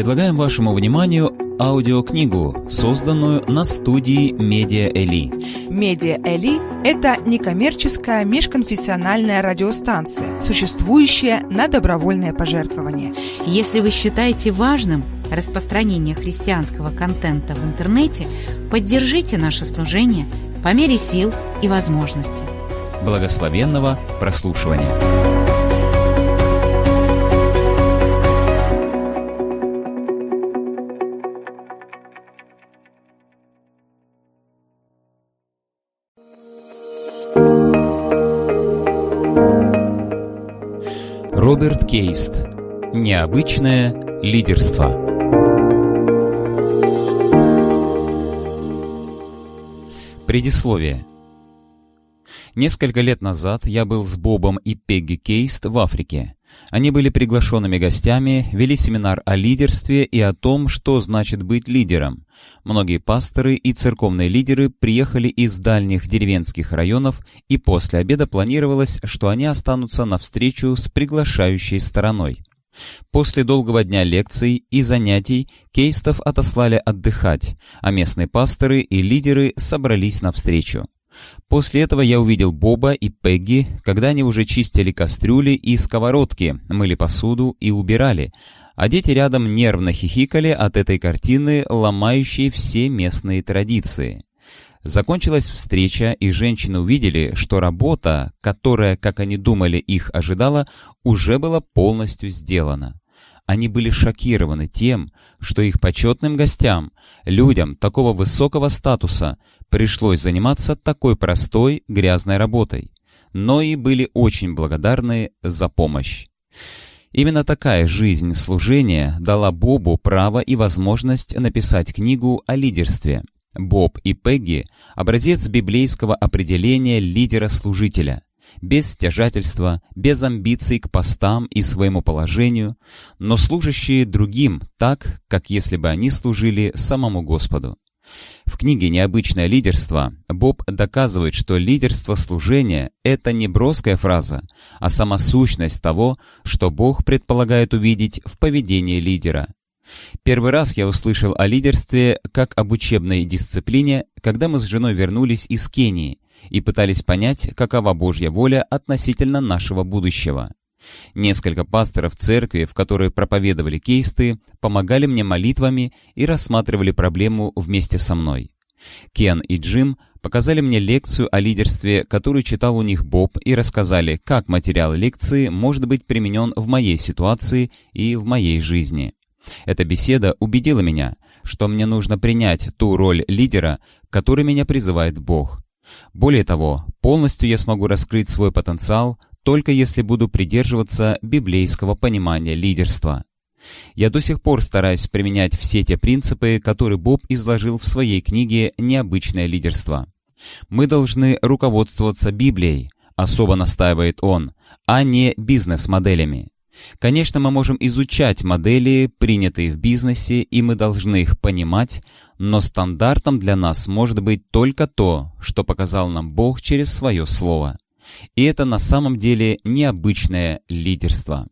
Предлагаем вашему вниманию аудиокнигу, созданную на студии Медиа Эли. Медиа Эли – это некоммерческая межконфессиональная радиостанция, существующая на добровольное пожертвование. Если вы считаете важным распространение христианского контента в интернете, поддержите наше служение по мере сил и возможностей. Благословенного прослушивания! Кейст. Необычное лидерство. Предисловие. Несколько лет назад я был с Бобом и Пегги Кейст в Африке. Они были приглашенными гостями, вели семинар о лидерстве и о том, что значит быть лидером. Многие пасторы и церковные лидеры приехали из дальних деревенских районов, и после обеда планировалось, что они останутся на встречу с приглашающей стороной. После долгого дня лекций и занятий кейстов отослали отдыхать, а местные пасторы и лидеры собрались на встречу. После этого я увидел Боба и Пегги, когда они уже чистили кастрюли и сковородки, мыли посуду и убирали, а дети рядом нервно хихикали от этой картины, ломающей все местные традиции. Закончилась встреча, и женщины увидели, что работа, которая, как они думали, их ожидала, уже была полностью сделана. Они были шокированы тем, что их почетным гостям, людям такого высокого статуса, пришлось заниматься такой простой грязной работой, но и были очень благодарны за помощь. Именно такая жизнь служения дала Бобу право и возможность написать книгу о лидерстве. Боб и Пегги – образец библейского определения лидера-служителя – без стяжательства, без амбиций к постам и своему положению, но служащие другим так, как если бы они служили самому Господу. В книге «Необычное лидерство» Боб доказывает, что лидерство служения – это не броская фраза, а сама сущность того, что Бог предполагает увидеть в поведении лидера. Первый раз я услышал о лидерстве как об учебной дисциплине, когда мы с женой вернулись из Кении – и пытались понять, какова Божья воля относительно нашего будущего. Несколько пасторов церкви, в которой проповедовали кейсты, помогали мне молитвами и рассматривали проблему вместе со мной. Кен и Джим показали мне лекцию о лидерстве, которую читал у них Боб, и рассказали, как материал лекции может быть применен в моей ситуации и в моей жизни. Эта беседа убедила меня, что мне нужно принять ту роль лидера, которой меня призывает Бог. Более того, полностью я смогу раскрыть свой потенциал только если буду придерживаться библейского понимания лидерства. Я до сих пор стараюсь применять все те принципы, которые Боб изложил в своей книге «Необычное лидерство». Мы должны руководствоваться Библией, особо настаивает он, а не бизнес-моделями. Конечно, мы можем изучать модели, принятые в бизнесе, и мы должны их понимать, но стандартом для нас может быть только то, что показал нам Бог через свое Слово. И это на самом деле необычное лидерство.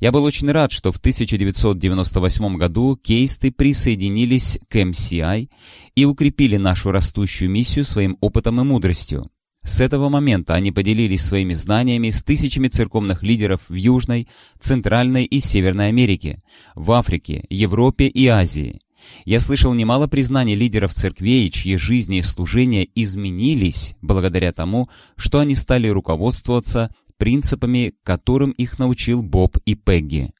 Я был очень рад, что в 1998 году кейсты присоединились к MCI и укрепили нашу растущую миссию своим опытом и мудростью. С этого момента они поделились своими знаниями с тысячами церковных лидеров в Южной, Центральной и Северной Америке, в Африке, Европе и Азии. Я слышал немало признаний лидеров церквей, чьи жизни и служения изменились благодаря тому, что они стали руководствоваться принципами, которым их научил Боб и Пегги.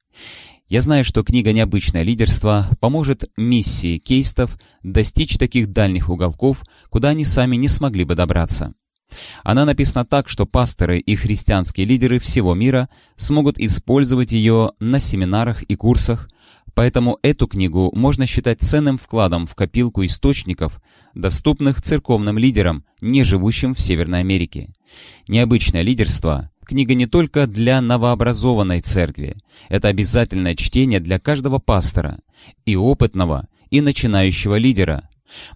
Я знаю, что книга «Необычное лидерство» поможет миссии кейстов достичь таких дальних уголков, куда они сами не смогли бы добраться. Она написана так, что пасторы и христианские лидеры всего мира смогут использовать ее на семинарах и курсах, поэтому эту книгу можно считать ценным вкладом в копилку источников, доступных церковным лидерам, не живущим в Северной Америке. Необычное лидерство – книга не только для новообразованной церкви, это обязательное чтение для каждого пастора, и опытного, и начинающего лидера,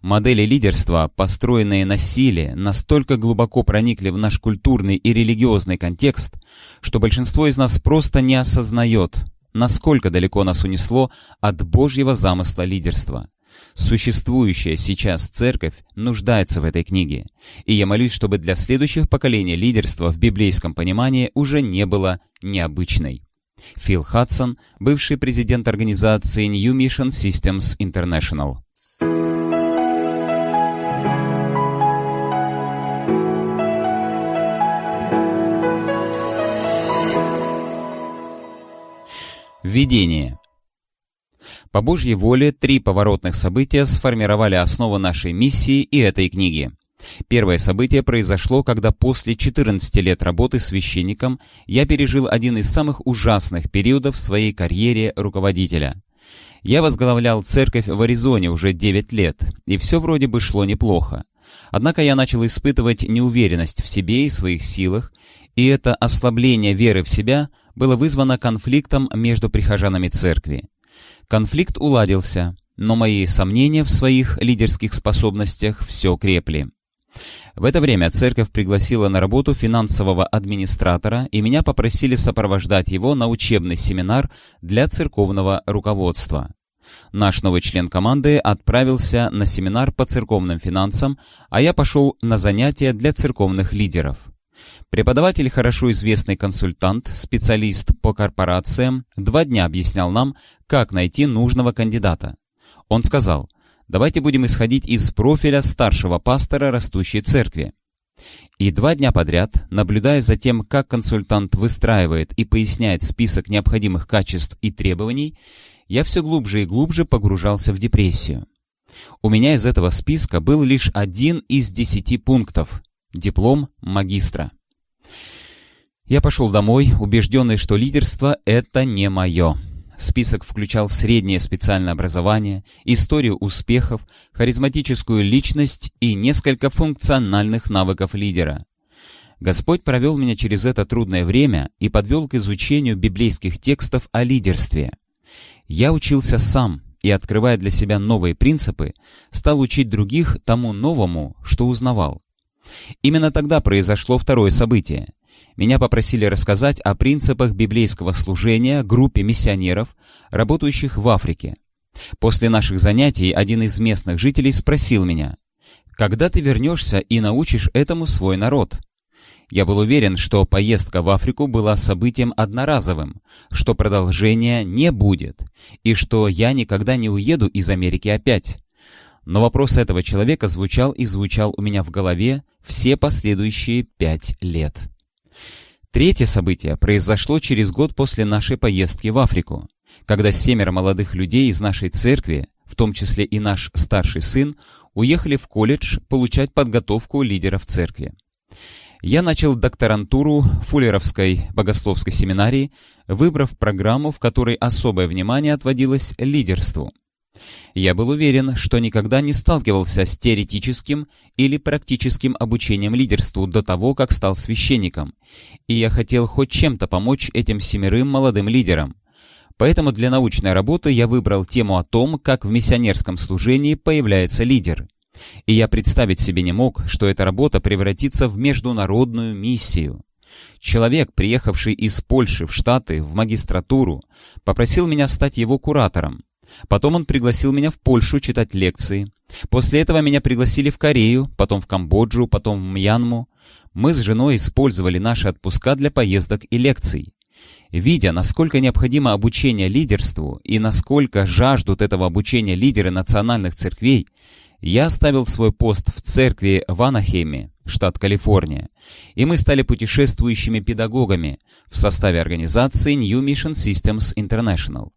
Модели лидерства, построенные на силе, настолько глубоко проникли в наш культурный и религиозный контекст, что большинство из нас просто не осознает, насколько далеко нас унесло от Божьего замысла лидерства. Существующая сейчас церковь нуждается в этой книге, и я молюсь, чтобы для следующих поколений лидерства в библейском понимании уже не было необычной. Фил Хадсон, бывший президент организации New Mission Systems International. Введение. По Божьей воле три поворотных события сформировали основу нашей миссии и этой книги. Первое событие произошло, когда после 14 лет работы священником я пережил один из самых ужасных периодов в своей карьере руководителя. Я возглавлял церковь в Аризоне уже 9 лет, и все вроде бы шло неплохо. Однако я начал испытывать неуверенность в себе и своих силах, и это ослабление веры в себя было вызвано конфликтом между прихожанами церкви. Конфликт уладился, но мои сомнения в своих лидерских способностях все крепли. В это время церковь пригласила на работу финансового администратора, и меня попросили сопровождать его на учебный семинар для церковного руководства. Наш новый член команды отправился на семинар по церковным финансам, а я пошел на занятия для церковных лидеров. Преподаватель, хорошо известный консультант, специалист по корпорациям, два дня объяснял нам, как найти нужного кандидата. Он сказал, давайте будем исходить из профиля старшего пастора растущей церкви. И два дня подряд, наблюдая за тем, как консультант выстраивает и поясняет список необходимых качеств и требований, я все глубже и глубже погружался в депрессию. У меня из этого списка был лишь один из десяти пунктов – диплом магистра. Я пошел домой, убежденный, что лидерство — это не мое. Список включал среднее специальное образование, историю успехов, харизматическую личность и несколько функциональных навыков лидера. Господь провел меня через это трудное время и подвел к изучению библейских текстов о лидерстве. Я учился сам и, открывая для себя новые принципы, стал учить других тому новому, что узнавал. Именно тогда произошло второе событие. Меня попросили рассказать о принципах библейского служения группе миссионеров, работающих в Африке. После наших занятий один из местных жителей спросил меня, «Когда ты вернешься и научишь этому свой народ?» Я был уверен, что поездка в Африку была событием одноразовым, что продолжения не будет, и что я никогда не уеду из Америки опять. Но вопрос этого человека звучал и звучал у меня в голове все последующие пять лет. Третье событие произошло через год после нашей поездки в Африку, когда семеро молодых людей из нашей церкви, в том числе и наш старший сын, уехали в колледж получать подготовку лидеров церкви. Я начал докторантуру Фуллеровской богословской семинарии, выбрав программу, в которой особое внимание отводилось лидерству – я был уверен, что никогда не сталкивался с теоретическим или практическим обучением лидерству до того, как стал священником, и я хотел хоть чем-то помочь этим семерым молодым лидерам. Поэтому для научной работы я выбрал тему о том, как в миссионерском служении появляется лидер. И я представить себе не мог, что эта работа превратится в международную миссию. Человек, приехавший из Польши в Штаты в магистратуру, попросил меня стать его куратором, Потом он пригласил меня в Польшу читать лекции. После этого меня пригласили в Корею, потом в Камбоджу, потом в Мьянму. Мы с женой использовали наши отпуска для поездок и лекций. Видя, насколько необходимо обучение лидерству и насколько жаждут этого обучения лидеры национальных церквей, я оставил свой пост в церкви в Анахейме, штат Калифорния, и мы стали путешествующими педагогами в составе организации New Mission Systems International.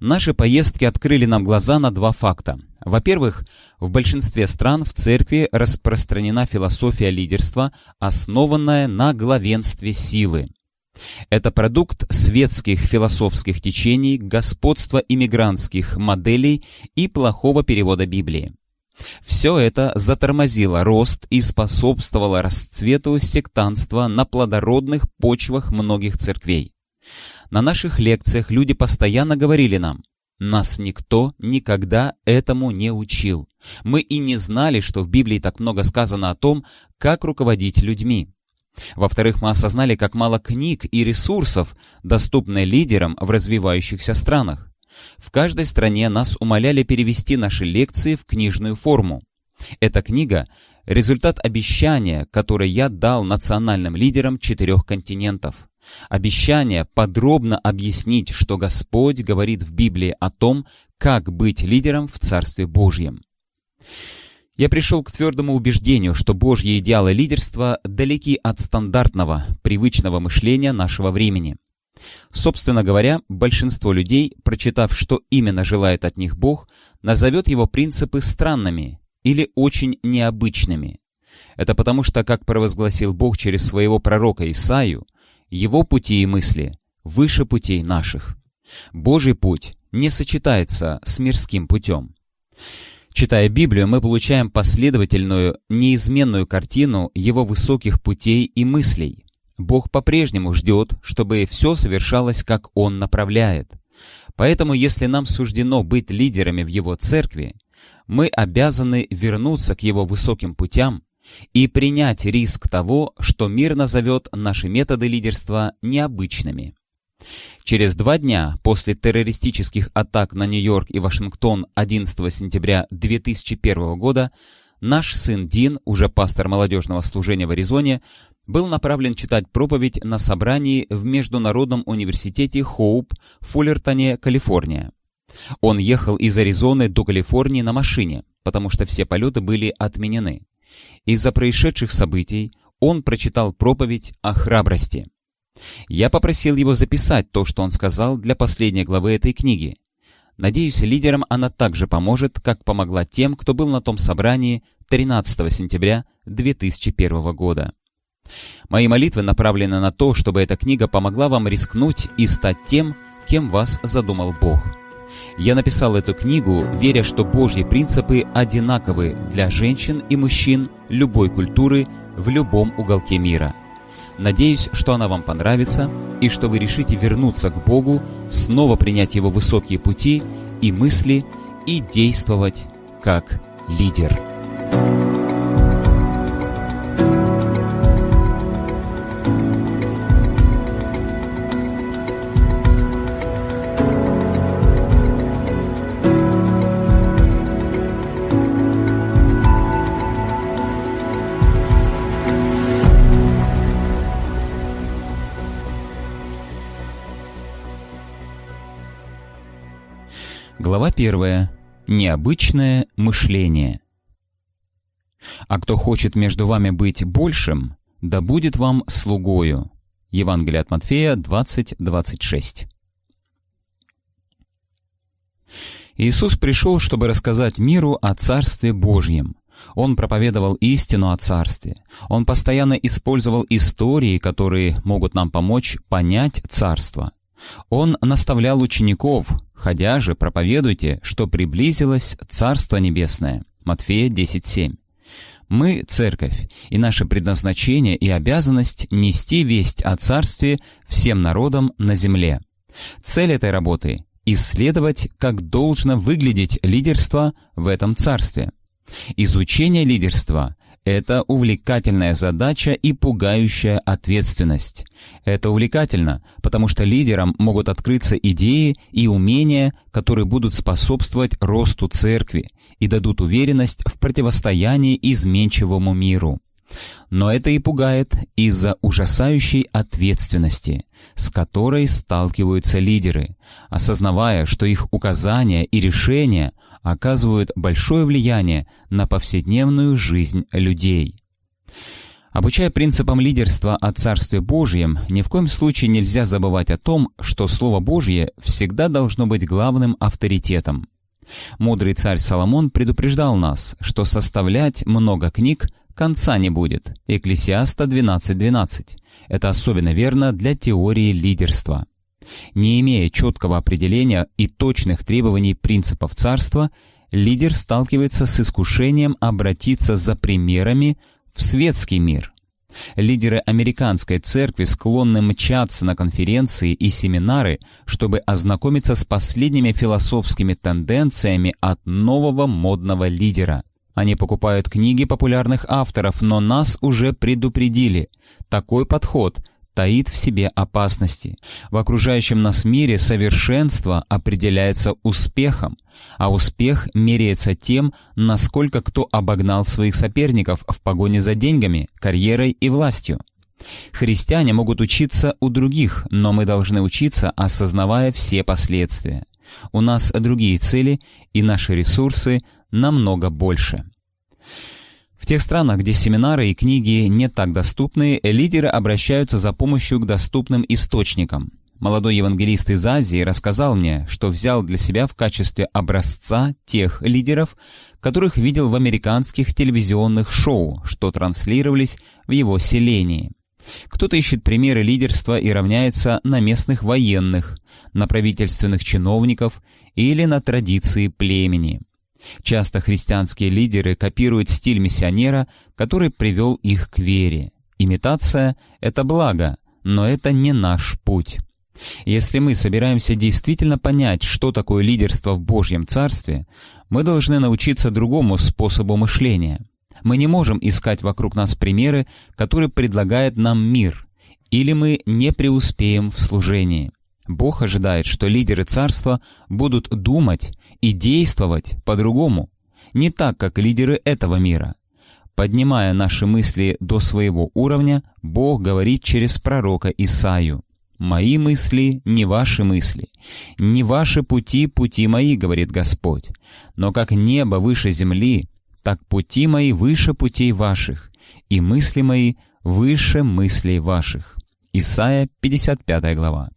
Наши поездки открыли нам глаза на два факта. Во-первых, в большинстве стран в церкви распространена философия лидерства, основанная на главенстве силы. Это продукт светских философских течений, господства иммигрантских моделей и плохого перевода Библии. Все это затормозило рост и способствовало расцвету сектанства на плодородных почвах многих церквей. На наших лекциях люди постоянно говорили нам, нас никто никогда этому не учил. Мы и не знали, что в Библии так много сказано о том, как руководить людьми. Во-вторых, мы осознали, как мало книг и ресурсов доступны лидерам в развивающихся странах. В каждой стране нас умоляли перевести наши лекции в книжную форму. Эта книга – результат обещания, которое я дал национальным лидерам четырех континентов. Обещание подробно объяснить, что Господь говорит в Библии о том, как быть лидером в Царстве Божьем. Я пришел к твердому убеждению, что Божьи идеалы лидерства далеки от стандартного, привычного мышления нашего времени. Собственно говоря, большинство людей, прочитав, что именно желает от них Бог, назовет его принципы странными или очень необычными. Это потому что, как провозгласил Бог через своего пророка Исаию, его пути и мысли выше путей наших. Божий путь не сочетается с мирским путем. Читая Библию, мы получаем последовательную, неизменную картину его высоких путей и мыслей. Бог по-прежнему ждет, чтобы все совершалось, как Он направляет. Поэтому, если нам суждено быть лидерами в Его церкви, мы обязаны вернуться к Его высоким путям и принять риск того, что мир назовет наши методы лидерства необычными. Через два дня после террористических атак на Нью-Йорк и Вашингтон 11 сентября 2001 года наш сын Дин, уже пастор молодежного служения в Аризоне, был направлен читать проповедь на собрании в Международном университете Хоуп в Фуллертоне, Калифорния. Он ехал из Аризоны до Калифорнии на машине, потому что все полеты были отменены. Из-за происшедших событий он прочитал проповедь о храбрости. Я попросил его записать то, что он сказал для последней главы этой книги. Надеюсь, лидерам она также поможет, как помогла тем, кто был на том собрании 13 сентября 2001 года. Мои молитвы направлены на то, чтобы эта книга помогла вам рискнуть и стать тем, кем вас задумал Бог. Я написал эту книгу, веря, что Божьи принципы одинаковы для женщин и мужчин любой культуры в любом уголке мира. Надеюсь, что она вам понравится и что вы решите вернуться к Богу, снова принять Его высокие пути и мысли и действовать как лидер. Глава первая. Необычное мышление. «А кто хочет между вами быть большим, да будет вам слугою». Евангелие от Матфея 20.26. Иисус пришел, чтобы рассказать миру о Царстве Божьем. Он проповедовал истину о Царстве. Он постоянно использовал истории, которые могут нам помочь понять Царство. Он наставлял учеников, ходя же, проповедуйте, что приблизилось Царство Небесное. Матфея 10.7. Мы — церковь, и наше предназначение и обязанность — нести весть о Царстве всем народам на земле. Цель этой работы — исследовать, как должно выглядеть лидерство в этом Царстве. Изучение лидерства это увлекательная задача и пугающая ответственность. Это увлекательно, потому что лидерам могут открыться идеи и умения, которые будут способствовать росту церкви и дадут уверенность в противостоянии изменчивому миру. Но это и пугает из-за ужасающей ответственности, с которой сталкиваются лидеры, осознавая, что их указания и решения оказывают большое влияние на повседневную жизнь людей. Обучая принципам лидерства о Царстве Божьем, ни в коем случае нельзя забывать о том, что Слово Божье всегда должно быть главным авторитетом. Мудрый царь Соломон предупреждал нас, что составлять много книг конца не будет. Экклесиаста 12.12. 12. Это особенно верно для теории лидерства. Не имея четкого определения и точных требований принципов царства, лидер сталкивается с искушением обратиться за примерами в светский мир. Лидеры американской церкви склонны мчаться на конференции и семинары, чтобы ознакомиться с последними философскими тенденциями от нового модного лидера. Они покупают книги популярных авторов, но нас уже предупредили. Такой подход таит в себе опасности. В окружающем нас мире совершенство определяется успехом, а успех меряется тем, насколько кто обогнал своих соперников в погоне за деньгами, карьерой и властью. Христиане могут учиться у других, но мы должны учиться, осознавая все последствия. У нас другие цели, и наши ресурсы намного больше. Тех странах, где семинары и книги не так доступны, лидеры обращаются за помощью к доступным источникам. Молодой евангелист из Азии рассказал мне, что взял для себя в качестве образца тех лидеров, которых видел в американских телевизионных шоу, что транслировались в его селении. Кто-то ищет примеры лидерства и равняется на местных военных, на правительственных чиновников или на традиции племени. Часто христианские лидеры копируют стиль миссионера, который привел их к вере. Имитация — это благо, но это не наш путь. Если мы собираемся действительно понять, что такое лидерство в Божьем Царстве, мы должны научиться другому способу мышления. Мы не можем искать вокруг нас примеры, которые предлагает нам мир, или мы не преуспеем в служении. Бог ожидает, что лидеры царства будут думать и действовать по-другому, не так, как лидеры этого мира. Поднимая наши мысли до своего уровня, Бог говорит через пророка Исаию. «Мои мысли не ваши мысли, не ваши пути пути мои, — говорит Господь. Но как небо выше земли, так пути мои выше путей ваших, и мысли мои выше мыслей ваших». Исайя, 55 глава.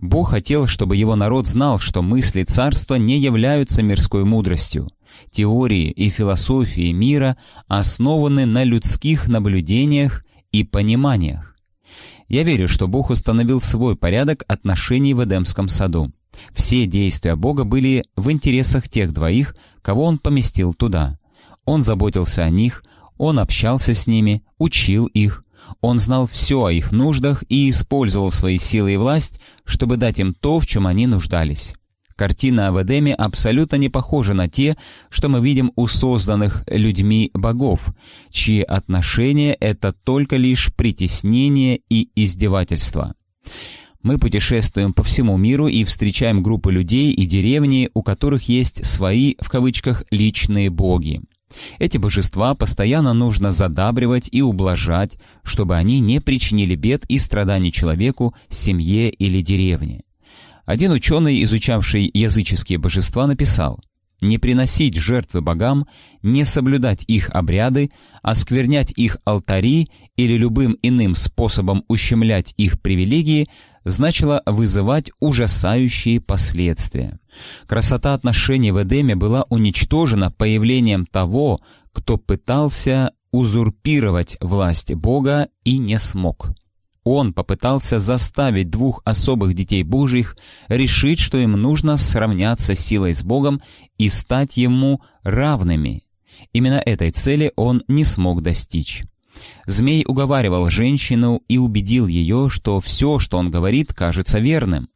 Бог хотел, чтобы его народ знал, что мысли царства не являются мирской мудростью. Теории и философии мира основаны на людских наблюдениях и пониманиях. Я верю, что Бог установил свой порядок отношений в Эдемском саду. Все действия Бога были в интересах тех двоих, кого Он поместил туда. Он заботился о них, Он общался с ними, учил их, он знал все о их нуждах и использовал свои силы и власть, чтобы дать им то, в чем они нуждались. Картина об Эдеме абсолютно не похожа на те, что мы видим у созданных людьми богов, чьи отношения — это только лишь притеснение и издевательство. Мы путешествуем по всему миру и встречаем группы людей и деревни, у которых есть свои, в кавычках, личные боги. Эти божества постоянно нужно задабривать и ублажать, чтобы они не причинили бед и страданий человеку, семье или деревне. Один ученый, изучавший языческие божества, написал «Не приносить жертвы богам, не соблюдать их обряды, осквернять их алтари или любым иным способом ущемлять их привилегии значило вызывать ужасающие последствия. Красота отношений в Эдеме была уничтожена появлением того, кто пытался узурпировать власть Бога и не смог. Он попытался заставить двух особых детей Божьих решить, что им нужно сравняться силой с Богом и стать Ему равными. Именно этой цели он не смог достичь. Змей уговаривал женщину и убедил ее, что все, что он говорит, кажется верным.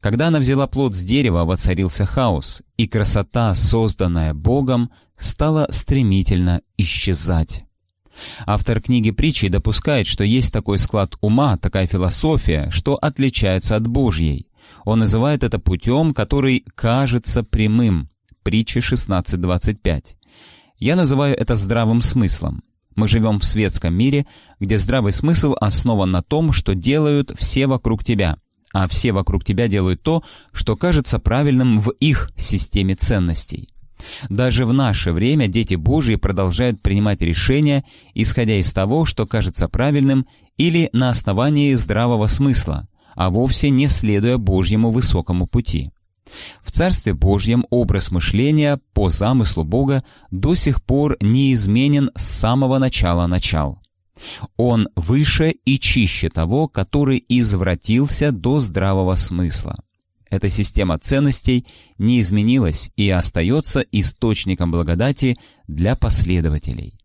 Когда она взяла плод с дерева, воцарился хаос, и красота, созданная Богом, стала стремительно исчезать. Автор книги притчи допускает, что есть такой склад ума, такая философия, что отличается от Божьей. Он называет это путем, который кажется прямым. Притча 16.25. Я называю это здравым смыслом. Мы живем в светском мире, где здравый смысл основан на том, что делают все вокруг тебя, а все вокруг тебя делают то, что кажется правильным в их системе ценностей. Даже в наше время дети Божьи продолжают принимать решения, исходя из того, что кажется правильным или на основании здравого смысла, а вовсе не следуя Божьему высокому пути. В Царстве Божьем образ мышления по замыслу Бога до сих пор неизменен с самого начала начал. Он выше и чище того, который извратился до здравого смысла. Эта система ценностей не изменилась и остается источником благодати для последователей.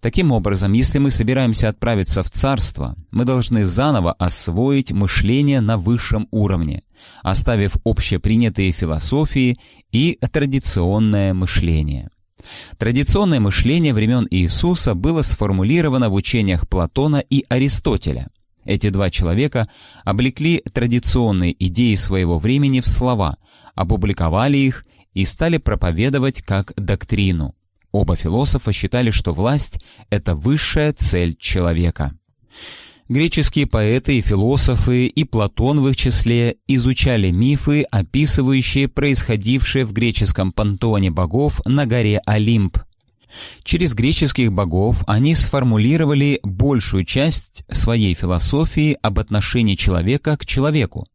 Таким образом, если мы собираемся отправиться в Царство, мы должны заново освоить мышление на высшем уровне, оставив общепринятые философии и традиционное мышление. Традиционное мышление времен Иисуса было сформулировано в учениях Платона и Аристотеля. Эти два человека облекли традиционные идеи своего времени в слова, опубликовали их и стали проповедовать как доктрину. Оба философа считали, что власть — это высшая цель человека. Греческие поэты и философы, и Платон в их числе, изучали мифы, описывающие происходившее в греческом пантеоне богов на горе Олимп. Через греческих богов они сформулировали большую часть своей философии об отношении человека к человеку.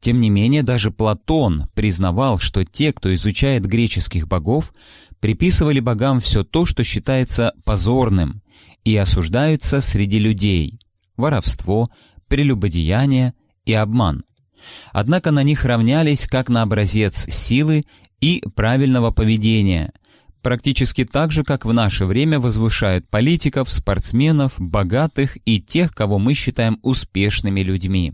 Тем не менее, даже Платон признавал, что те, кто изучает греческих богов, приписывали богам все то, что считается позорным, и осуждаются среди людей – воровство, прелюбодеяние и обман. Однако на них равнялись как на образец силы и правильного поведения, практически так же, как в наше время возвышают политиков, спортсменов, богатых и тех, кого мы считаем успешными людьми.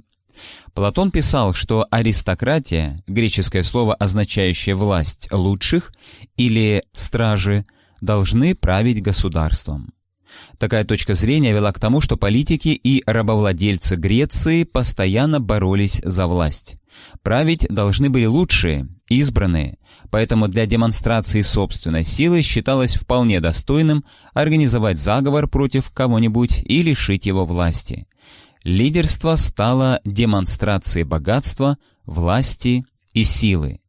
Платон писал, что аристократия, греческое слово, означающее власть лучших, или стражи, должны править государством. Такая точка зрения вела к тому, что политики и рабовладельцы Греции постоянно боролись за власть. Править должны были лучшие, избранные, поэтому для демонстрации собственной силы считалось вполне достойным организовать заговор против кого-нибудь и лишить его власти. Лидерство стало демонстрацией богатства, власти и силы.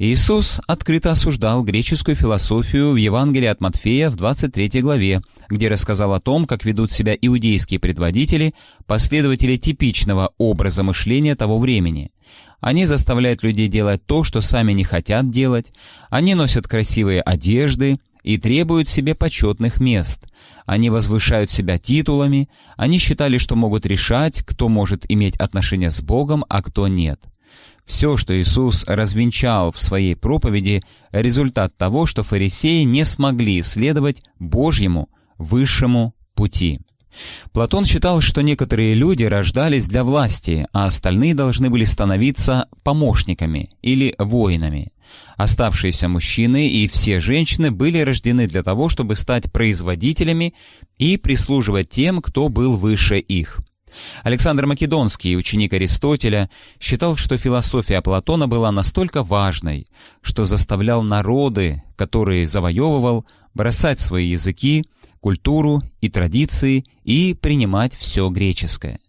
Иисус открыто осуждал греческую философию в Евангелии от Матфея в 23 главе, где рассказал о том, как ведут себя иудейские предводители, последователи типичного образа мышления того времени. Они заставляют людей делать то, что сами не хотят делать, они носят красивые одежды, и требуют себе почетных мест. Они возвышают себя титулами, они считали, что могут решать, кто может иметь отношения с Богом, а кто нет. Все, что Иисус развенчал в своей проповеди, результат того, что фарисеи не смогли следовать Божьему высшему пути. Платон считал, что некоторые люди рождались для власти, а остальные должны были становиться помощниками или воинами. Оставшиеся мужчины и все женщины были рождены для того, чтобы стать производителями и прислуживать тем, кто был выше их. Александр Македонский, ученик Аристотеля, считал, что философия Платона была настолько важной, что заставлял народы, которые завоевывал, бросать свои языки, культуру и традиции и принимать все греческое.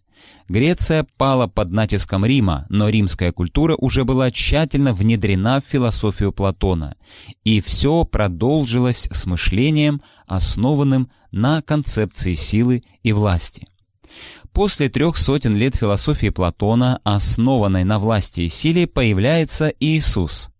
Греция пала под натиском Рима, но римская культура уже была тщательно внедрена в философию Платона, и все продолжилось с мышлением, основанным на концепции силы и власти. После трех сотен лет философии Платона, основанной на власти и силе, появляется Иисус.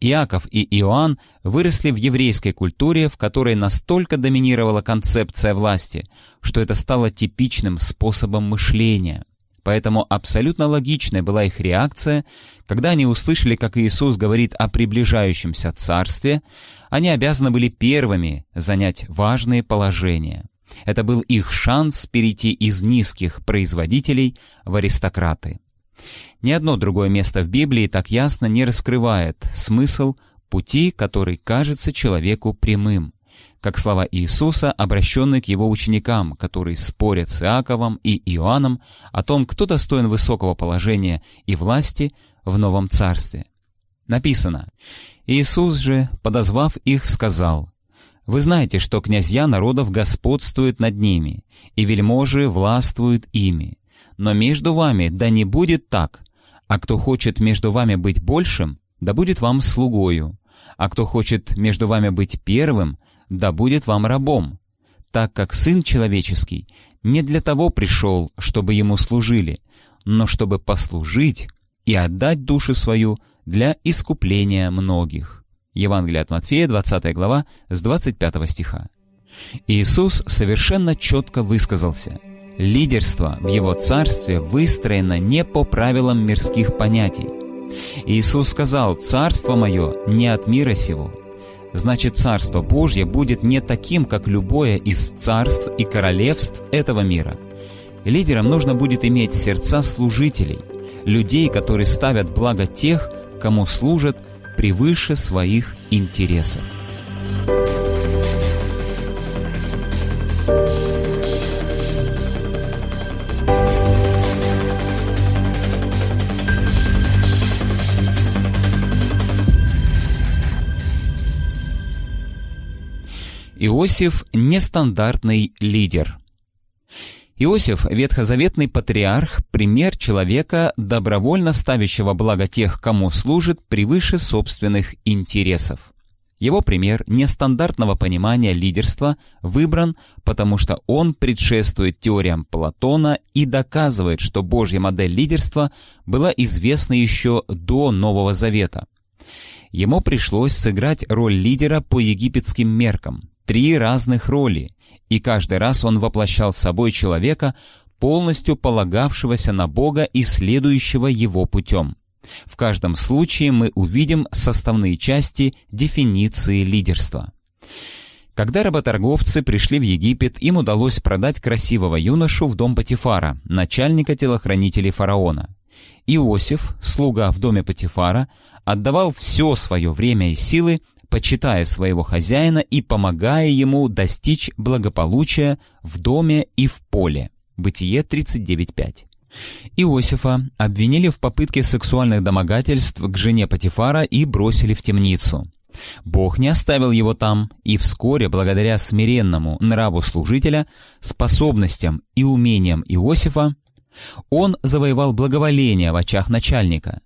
Иаков и Иоанн выросли в еврейской культуре, в которой настолько доминировала концепция власти, что это стало типичным способом мышления. Поэтому абсолютно логичной была их реакция, когда они услышали, как Иисус говорит о приближающемся царстве, они обязаны были первыми занять важные положения. Это был их шанс перейти из низких производителей в аристократы. Ни одно другое место в Библии так ясно не раскрывает смысл пути, который кажется человеку прямым как слова Иисуса, обращенные к его ученикам, которые спорят с Иаковом и Иоанном о том, кто достоин высокого положения и власти в новом царстве. Написано, «Иисус же, подозвав их, сказал, «Вы знаете, что князья народов господствуют над ними, и вельможи властвуют ими. Но между вами да не будет так, а кто хочет между вами быть большим, да будет вам слугою, а кто хочет между вами быть первым, да будет вам рабом, так как Сын Человеческий не для того пришел, чтобы Ему служили, но чтобы послужить и отдать душу свою для искупления многих». Евангелие от Матфея, 20 глава, с 25 стиха. Иисус совершенно четко высказался. Лидерство в Его Царстве выстроено не по правилам мирских понятий. Иисус сказал, «Царство Мое не от мира сего, значит Царство Божье будет не таким, как любое из царств и королевств этого мира. Лидерам нужно будет иметь сердца служителей, людей, которые ставят благо тех, кому служат превыше своих интересов. Иосиф – нестандартный лидер. Иосиф – ветхозаветный патриарх, пример человека, добровольно ставящего благо тех, кому служит, превыше собственных интересов. Его пример нестандартного понимания лидерства выбран, потому что он предшествует теориям Платона и доказывает, что Божья модель лидерства была известна еще до Нового Завета. Ему пришлось сыграть роль лидера по египетским меркам, три разных роли, и каждый раз он воплощал собой человека, полностью полагавшегося на Бога и следующего его путем. В каждом случае мы увидим составные части дефиниции лидерства. Когда работорговцы пришли в Египет, им удалось продать красивого юношу в дом Патифара, начальника телохранителей фараона. Иосиф, слуга в доме Патифара, отдавал все свое время и силы почитая своего хозяина и помогая ему достичь благополучия в доме и в поле. Бытие 39.5. Иосифа обвинили в попытке сексуальных домогательств к жене Патифара и бросили в темницу. Бог не оставил его там, и вскоре, благодаря смиренному нраву служителя, способностям и умениям Иосифа, он завоевал благоволение в очах начальника.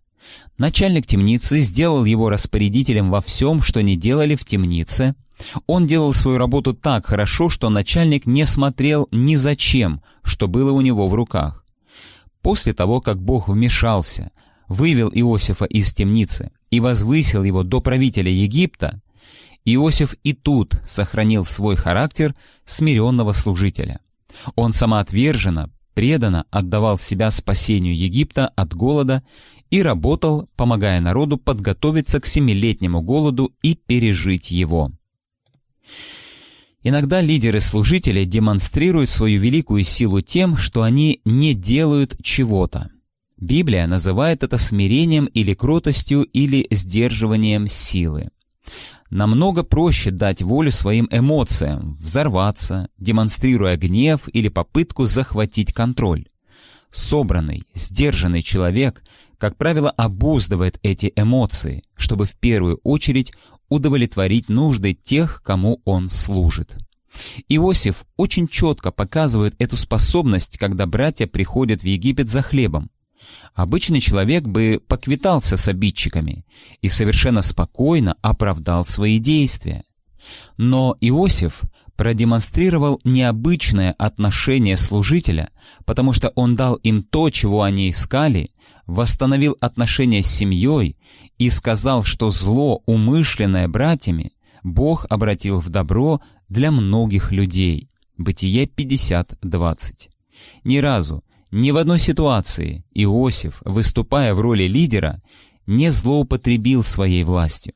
Начальник темницы сделал его распорядителем во всем, что не делали в темнице. Он делал свою работу так хорошо, что начальник не смотрел ни за чем, что было у него в руках. После того, как Бог вмешался, вывел Иосифа из темницы и возвысил его до правителя Египта, Иосиф и тут сохранил свой характер смиренного служителя. Он самоотверженно, преданно отдавал себя спасению Египта от голода и работал, помогая народу подготовиться к семилетнему голоду и пережить его. Иногда лидеры-служители демонстрируют свою великую силу тем, что они не делают чего-то. Библия называет это смирением или кротостью или сдерживанием силы. Намного проще дать волю своим эмоциям, взорваться, демонстрируя гнев или попытку захватить контроль. Собранный, сдержанный человек как правило, обуздывает эти эмоции, чтобы в первую очередь удовлетворить нужды тех, кому он служит. Иосиф очень четко показывает эту способность, когда братья приходят в Египет за хлебом. Обычный человек бы поквитался с обидчиками и совершенно спокойно оправдал свои действия. Но Иосиф продемонстрировал необычное отношение служителя, потому что он дал им то, чего они искали, восстановил отношения с семьей и сказал, что зло, умышленное братьями, Бог обратил в добро для многих людей. Бытие 50.20. Ни разу, ни в одной ситуации Иосиф, выступая в роли лидера, не злоупотребил своей властью.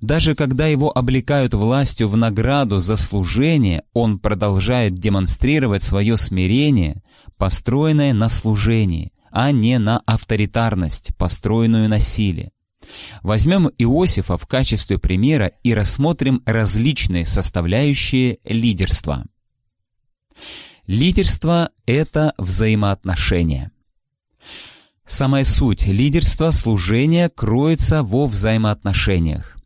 Даже когда его облекают властью в награду за служение, он продолжает демонстрировать свое смирение, построенное на служении, а не на авторитарность, построенную на силе. Возьмем Иосифа в качестве примера и рассмотрим различные составляющие лидерства. Лидерство — это взаимоотношения. Самая суть лидерства, служения кроется во взаимоотношениях.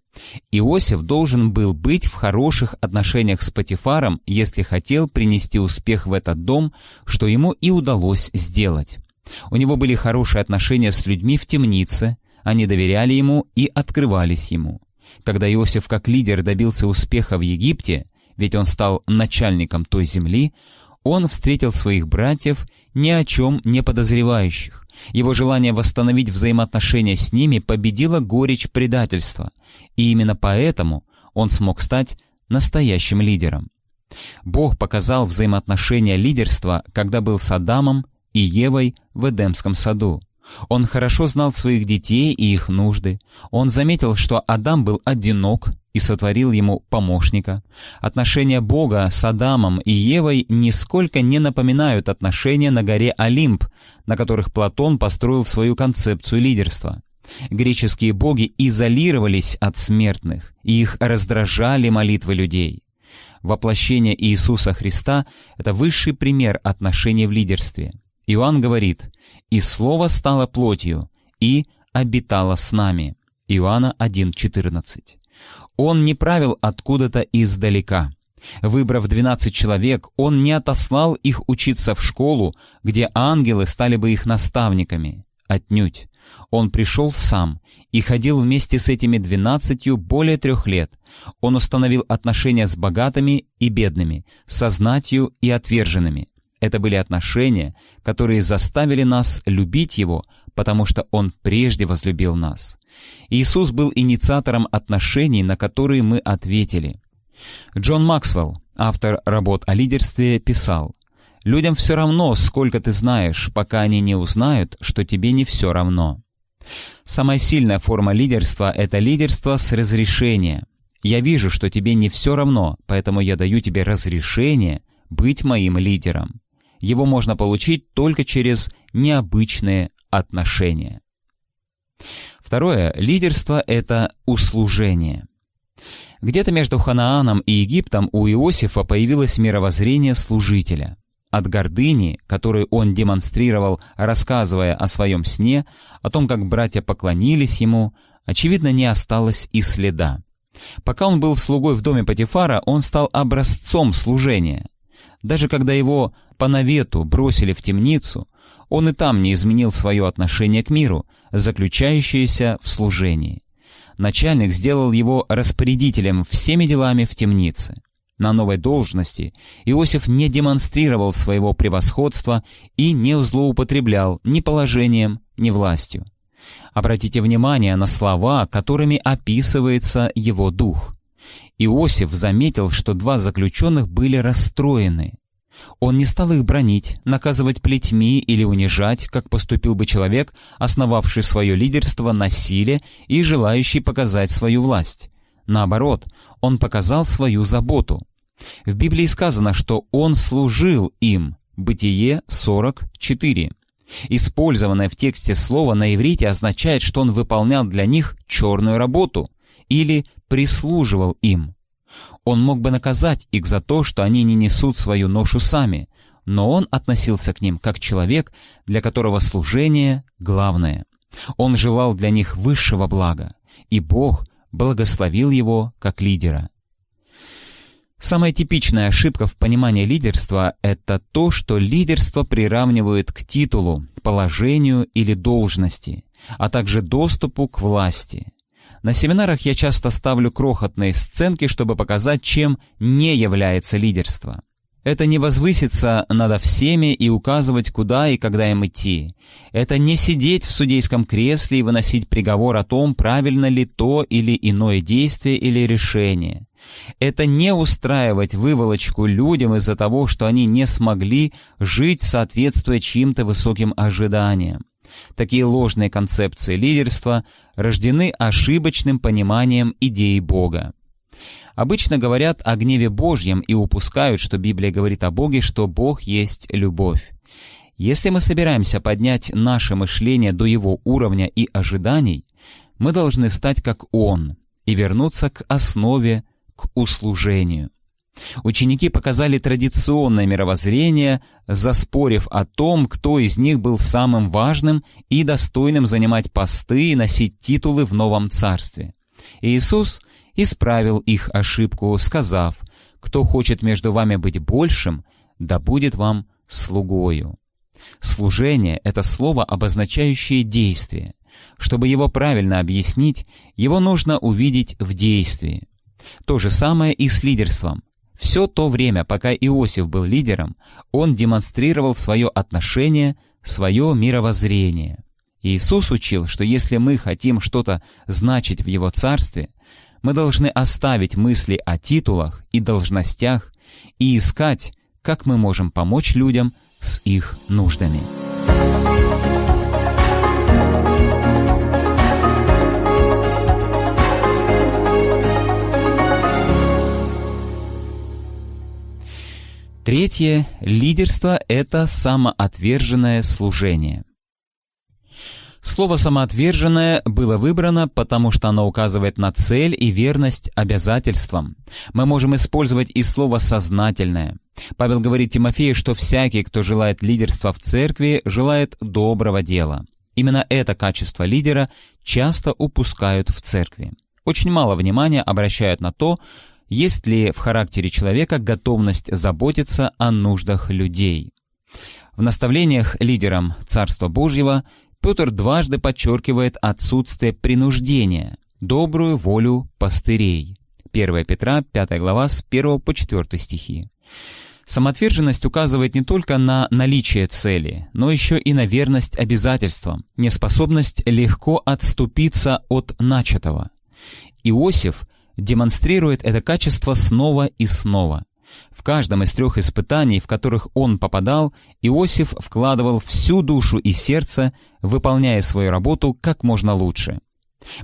Иосиф должен был быть в хороших отношениях с Патифаром, если хотел принести успех в этот дом, что ему и удалось сделать. У него были хорошие отношения с людьми в темнице, они доверяли ему и открывались ему. Когда Иосиф как лидер добился успеха в Египте, ведь он стал начальником той земли, он встретил своих братьев ни о чем не подозревающих. Его желание восстановить взаимоотношения с ними победило горечь предательства, и именно поэтому он смог стать настоящим лидером. Бог показал взаимоотношения лидерства, когда был с Адамом и Евой в Эдемском саду. Он хорошо знал своих детей и их нужды. Он заметил, что Адам был одинок и сотворил ему помощника. Отношения Бога с Адамом и Евой нисколько не напоминают отношения на горе Олимп, на которых Платон построил свою концепцию лидерства. Греческие боги изолировались от смертных, и их раздражали молитвы людей. Воплощение Иисуса Христа — это высший пример отношений в лидерстве. Иоанн говорит «И Слово стало плотью, и обитало с нами». Иоанна 1.14. Он не правил откуда-то издалека. Выбрав 12 человек, он не отослал их учиться в школу, где ангелы стали бы их наставниками. Отнюдь. Он пришел сам и ходил вместе с этими двенадцатью более трех лет. Он установил отношения с богатыми и бедными, со знатью и отверженными. Это были отношения, которые заставили нас любить Его, потому что Он прежде возлюбил нас. Иисус был инициатором отношений, на которые мы ответили. Джон Максвелл, автор работ о лидерстве, писал, «Людям все равно, сколько ты знаешь, пока они не узнают, что тебе не все равно». Самая сильная форма лидерства — это лидерство с разрешения. Я вижу, что тебе не все равно, поэтому я даю тебе разрешение быть моим лидером. Его можно получить только через необычные отношения. Второе. Лидерство — это услужение. Где-то между Ханааном и Египтом у Иосифа появилось мировоззрение служителя. От гордыни, которую он демонстрировал, рассказывая о своем сне, о том, как братья поклонились ему, очевидно, не осталось и следа. Пока он был слугой в доме Патифара, он стал образцом служения. Даже когда его по навету бросили в темницу, он и там не изменил свое отношение к миру, заключающееся в служении начальник сделал его распорядителем всеми делами в темнице. На новой должности Иосиф не демонстрировал своего превосходства и не злоупотреблял ни положением, ни властью. Обратите внимание на слова, которыми описывается его дух. Иосиф заметил, что два заключенных были расстроены. Он не стал их бронить, наказывать плетьми или унижать, как поступил бы человек, основавший свое лидерство на силе и желающий показать свою власть. Наоборот, он показал свою заботу. В Библии сказано, что он служил им. Бытие 44. Использованное в тексте слово на иврите означает, что он выполнял для них черную работу или прислуживал им. Он мог бы наказать их за то, что они не несут свою ношу сами, но он относился к ним как человек, для которого служение — главное. Он желал для них высшего блага, и Бог благословил его как лидера. Самая типичная ошибка в понимании лидерства — это то, что лидерство приравнивают к титулу, положению или должности, а также доступу к власти. На семинарах я часто ставлю крохотные сценки, чтобы показать, чем не является лидерство. Это не возвыситься над всеми и указывать, куда и когда им идти. Это не сидеть в судейском кресле и выносить приговор о том, правильно ли то или иное действие или решение. Это не устраивать выволочку людям из-за того, что они не смогли жить, соответствуя чьим-то высоким ожиданиям. Такие ложные концепции лидерства рождены ошибочным пониманием идеи Бога. Обычно говорят о гневе Божьем и упускают, что Библия говорит о Боге, что Бог есть любовь. Если мы собираемся поднять наше мышление до Его уровня и ожиданий, мы должны стать как Он и вернуться к основе, к услужению. Ученики показали традиционное мировоззрение, заспорив о том, кто из них был самым важным и достойным занимать посты и носить титулы в новом царстве. Иисус исправил их ошибку, сказав, «Кто хочет между вами быть большим, да будет вам слугою». Служение — это слово, обозначающее действие. Чтобы его правильно объяснить, его нужно увидеть в действии. То же самое и с лидерством. Все то время, пока Иосиф был лидером, он демонстрировал свое отношение, свое мировоззрение. Иисус учил, что если мы хотим что-то значить в Его Царстве, мы должны оставить мысли о титулах и должностях и искать, как мы можем помочь людям с их нуждами. Третье. Лидерство — это самоотверженное служение. Слово «самоотверженное» было выбрано, потому что оно указывает на цель и верность обязательствам. Мы можем использовать и слово «сознательное». Павел говорит Тимофею, что всякий, кто желает лидерства в церкви, желает доброго дела. Именно это качество лидера часто упускают в церкви. Очень мало внимания обращают на то, есть ли в характере человека готовность заботиться о нуждах людей. В наставлениях лидерам Царства Божьего Петр дважды подчеркивает отсутствие принуждения, добрую волю пастырей. 1 Петра, 5 глава, с 1 по 4 стихи. Самоотверженность указывает не только на наличие цели, но еще и на верность обязательствам, неспособность легко отступиться от начатого. Иосиф демонстрирует это качество снова и снова. В каждом из трех испытаний, в которых он попадал, Иосиф вкладывал всю душу и сердце, выполняя свою работу как можно лучше.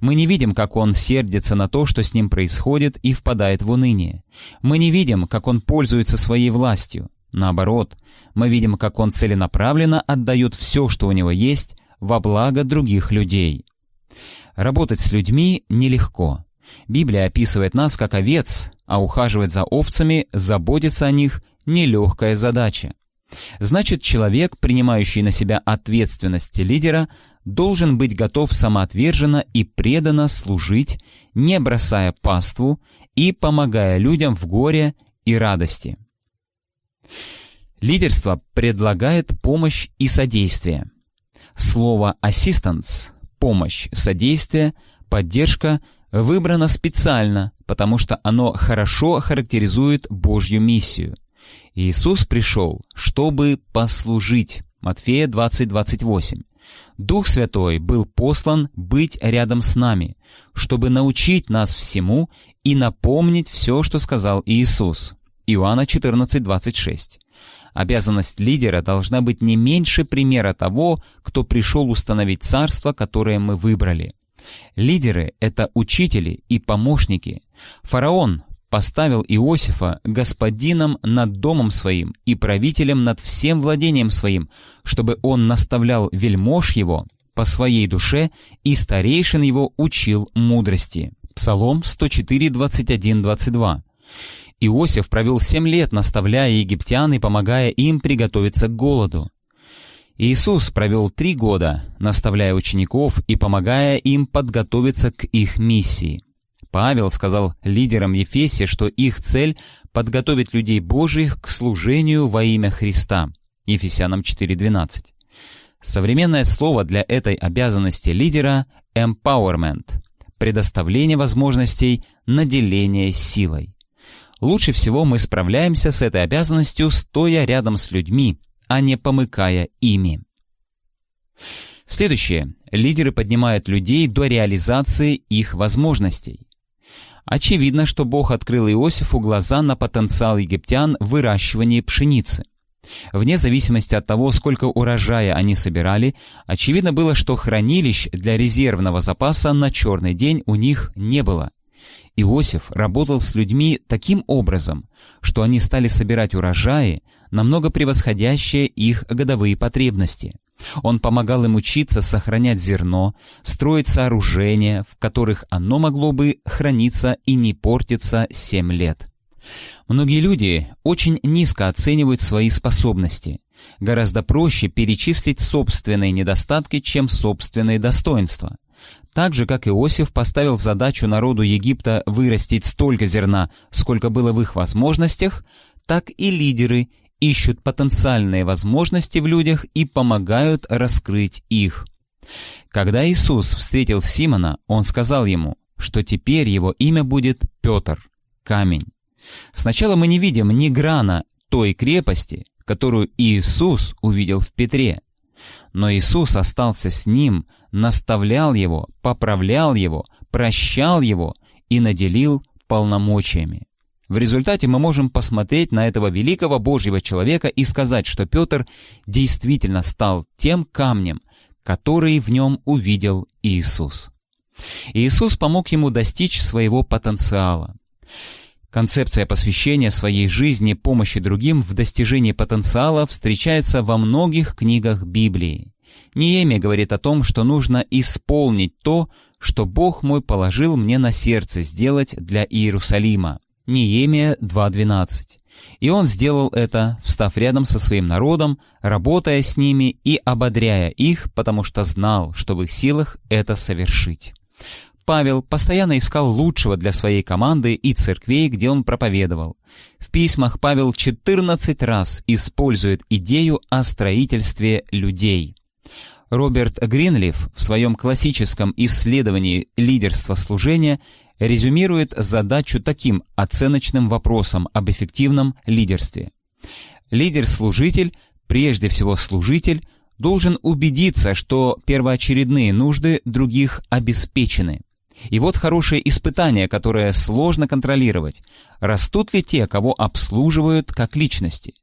Мы не видим, как он сердится на то, что с ним происходит, и впадает в уныние. Мы не видим, как он пользуется своей властью. Наоборот, мы видим, как он целенаправленно отдает все, что у него есть, во благо других людей. Работать с людьми нелегко. Библия описывает нас как овец, а ухаживать за овцами, заботиться о них – нелегкая задача. Значит, человек, принимающий на себя ответственность лидера, должен быть готов самоотверженно и преданно служить, не бросая паству и помогая людям в горе и радости. Лидерство предлагает помощь и содействие. Слово «assistance» — помощь, содействие, поддержка — выбрано специально, потому что оно хорошо характеризует Божью миссию. Иисус пришел, чтобы послужить. Матфея 20:28. Дух Святой был послан быть рядом с нами, чтобы научить нас всему и напомнить все, что сказал Иисус. Иоанна 14:26. Обязанность лидера должна быть не меньше примера того, кто пришел установить царство, которое мы выбрали. Лидеры — это учители и помощники. Фараон поставил Иосифа господином над домом своим и правителем над всем владением своим, чтобы он наставлял вельмож его по своей душе и старейшин его учил мудрости. Псалом 104, 21, 22. Иосиф провел семь лет, наставляя египтян и помогая им приготовиться к голоду. Иисус провел три года, наставляя учеников и помогая им подготовиться к их миссии. Павел сказал лидерам Ефесе, что их цель — подготовить людей Божьих к служению во имя Христа. Ефесянам 4.12. Современное слово для этой обязанности лидера — empowerment, предоставление возможностей, наделение силой. Лучше всего мы справляемся с этой обязанностью, стоя рядом с людьми, а не помыкая ими. Следующее. Лидеры поднимают людей до реализации их возможностей. Очевидно, что Бог открыл Иосифу глаза на потенциал египтян в выращивании пшеницы. Вне зависимости от того, сколько урожая они собирали, очевидно было, что хранилищ для резервного запаса на черный день у них не было. Иосиф работал с людьми таким образом, что они стали собирать урожаи, намного превосходящие их годовые потребности. Он помогал им учиться сохранять зерно, строить сооружения, в которых оно могло бы храниться и не портиться семь лет. Многие люди очень низко оценивают свои способности. Гораздо проще перечислить собственные недостатки, чем собственные достоинства. Так же, как Иосиф поставил задачу народу Египта вырастить столько зерна, сколько было в их возможностях, так и лидеры ищут потенциальные возможности в людях и помогают раскрыть их. Когда Иисус встретил Симона, Он сказал ему, что теперь его имя будет Петр, камень. Сначала мы не видим ни грана той крепости, которую Иисус увидел в Петре. Но Иисус остался с ним, наставлял его, поправлял его, прощал его и наделил полномочиями. В результате мы можем посмотреть на этого великого Божьего человека и сказать, что Петр действительно стал тем камнем, который в нем увидел Иисус. Иисус помог ему достичь своего потенциала. Концепция посвящения своей жизни помощи другим в достижении потенциала встречается во многих книгах Библии. Ниемия говорит о том, что нужно исполнить то, что Бог мой положил мне на сердце сделать для Иерусалима. Ниемия 2.12. И он сделал это, встав рядом со своим народом, работая с ними и ободряя их, потому что знал, что в их силах это совершить. Павел постоянно искал лучшего для своей команды и церквей, где он проповедовал. В письмах Павел 14 раз использует идею о строительстве людей. Роберт Гринлиф в своем классическом исследовании лидерства служения резюмирует задачу таким оценочным вопросом об эффективном лидерстве. Лидер-служитель, прежде всего служитель, должен убедиться, что первоочередные нужды других обеспечены. И вот хорошее испытание, которое сложно контролировать. Растут ли те, кого обслуживают как личности?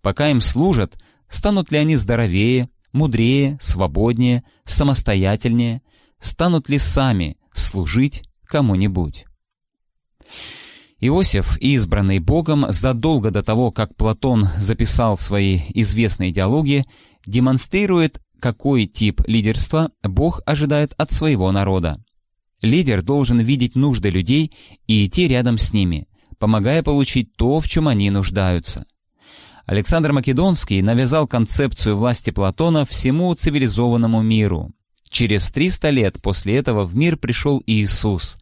Пока им служат, станут ли они здоровее, мудрее, свободнее, самостоятельнее? Станут ли сами служить кому-нибудь? Иосиф, избранный Богом задолго до того, как Платон записал свои известные диалоги, демонстрирует, какой тип лидерства Бог ожидает от своего народа. Лидер должен видеть нужды людей и идти рядом с ними, помогая получить то, в чем они нуждаются. Александр Македонский навязал концепцию власти Платона всему цивилизованному миру. Через 300 лет после этого в мир пришел Иисус,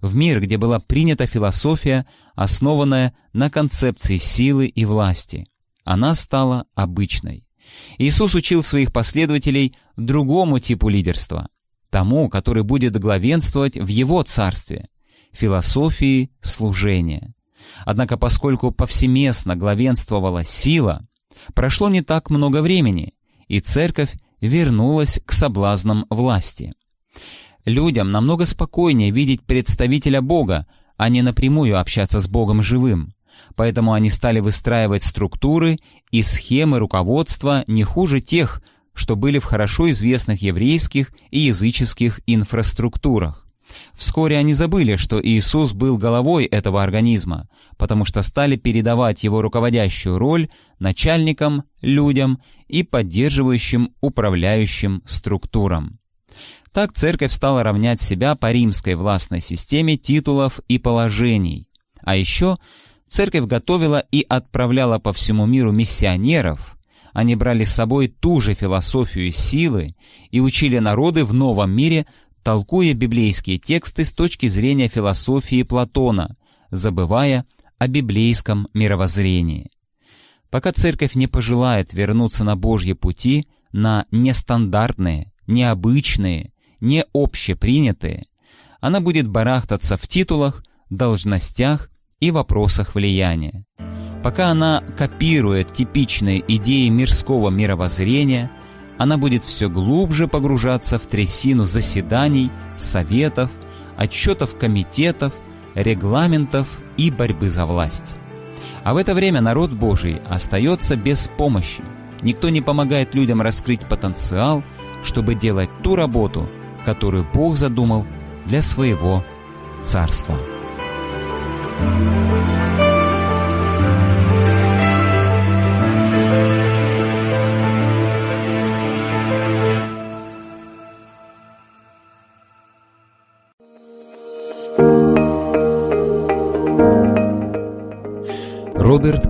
в мир, где была принята философия, основанная на концепции силы и власти. Она стала обычной. Иисус учил своих последователей другому типу лидерства – тому, который будет главенствовать в его царстве, философии служения. Однако поскольку повсеместно главенствовала сила, прошло не так много времени, и церковь вернулась к соблазнам власти. Людям намного спокойнее видеть представителя Бога, а не напрямую общаться с Богом живым. Поэтому они стали выстраивать структуры и схемы руководства не хуже тех, что были в хорошо известных еврейских и языческих инфраструктурах. Вскоре они забыли, что Иисус был головой этого организма, потому что стали передавать его руководящую роль начальникам, людям и поддерживающим управляющим структурам. Так церковь стала равнять себя по римской властной системе титулов и положений. А еще церковь готовила и отправляла по всему миру миссионеров, они брали с собой ту же философию силы и учили народы в новом мире, толкуя библейские тексты с точки зрения философии Платона, забывая о библейском мировоззрении. Пока церковь не пожелает вернуться на Божьи пути, на нестандартные, необычные, не общепринятые, она будет барахтаться в титулах, должностях и вопросах влияния. Пока она копирует типичные идеи мирского мировоззрения, она будет все глубже погружаться в трясину заседаний, советов, отчетов комитетов, регламентов и борьбы за власть. А в это время народ Божий остается без помощи. Никто не помогает людям раскрыть потенциал, чтобы делать ту работу, которую Бог задумал для своего царства. Thank you.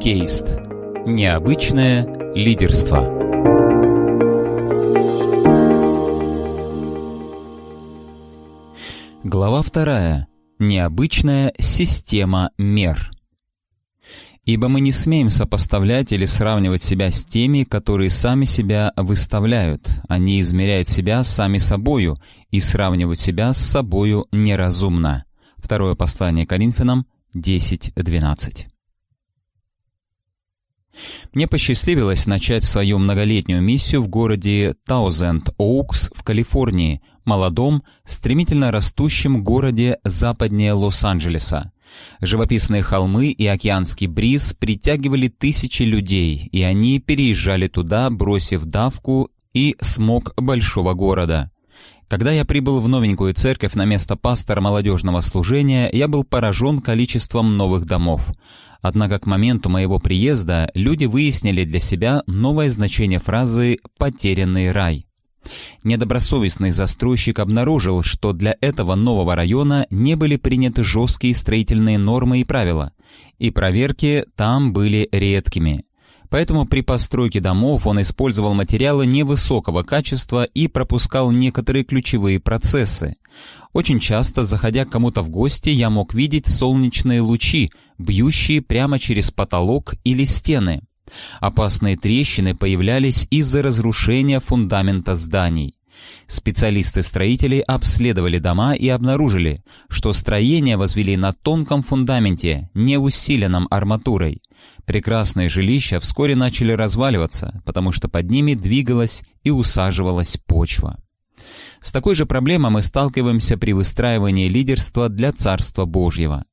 Кейст. Необычное лидерство. Глава вторая. Необычная система мер. Ибо мы не смеем сопоставлять или сравнивать себя с теми, которые сами себя выставляют. Они измеряют себя сами собою и сравнивать себя с собою неразумно. Второе послание Коринфянам 10.12. Мне посчастливилось начать свою многолетнюю миссию в городе Таузенд-Оукс в Калифорнии, молодом, стремительно растущем городе западнее Лос-Анджелеса. Живописные холмы и океанский бриз притягивали тысячи людей, и они переезжали туда, бросив давку и смог большого города. Когда я прибыл в новенькую церковь на место пастора молодежного служения, я был поражен количеством новых домов. Однако к моменту моего приезда люди выяснили для себя новое значение фразы «потерянный рай». Недобросовестный застройщик обнаружил, что для этого нового района не были приняты жесткие строительные нормы и правила, и проверки там были редкими. Поэтому при постройке домов он использовал материалы невысокого качества и пропускал некоторые ключевые процессы. Очень часто, заходя к кому-то в гости, я мог видеть солнечные лучи, бьющие прямо через потолок или стены. Опасные трещины появлялись из-за разрушения фундамента зданий. Специалисты-строители обследовали дома и обнаружили, что строения возвели на тонком фундаменте, не усиленном арматурой. Прекрасные жилища вскоре начали разваливаться, потому что под ними двигалась и усаживалась почва. С такой же проблемой мы сталкиваемся при выстраивании лидерства для Царства Божьего.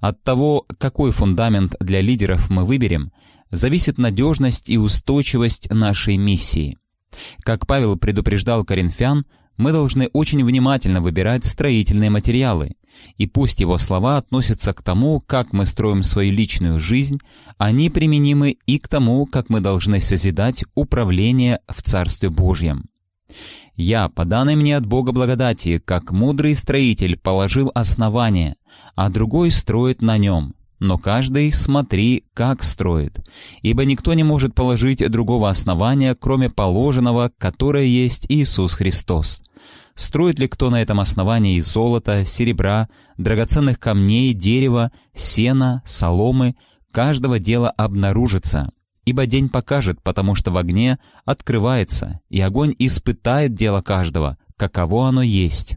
От того, какой фундамент для лидеров мы выберем, зависит надежность и устойчивость нашей миссии. Как Павел предупреждал коринфян, мы должны очень внимательно выбирать строительные материалы, и пусть его слова относятся к тому, как мы строим свою личную жизнь, они применимы и к тому, как мы должны созидать управление в Царстве Божьем. «Я, по данной мне от Бога благодати, как мудрый строитель, положил основание, а другой строит на нем. Но каждый смотри, как строит, ибо никто не может положить другого основания, кроме положенного, которое есть Иисус Христос. Строит ли кто на этом основании из золота, серебра, драгоценных камней, дерева, сена, соломы, каждого дела обнаружится, ибо день покажет, потому что в огне открывается, и огонь испытает дело каждого, каково оно есть.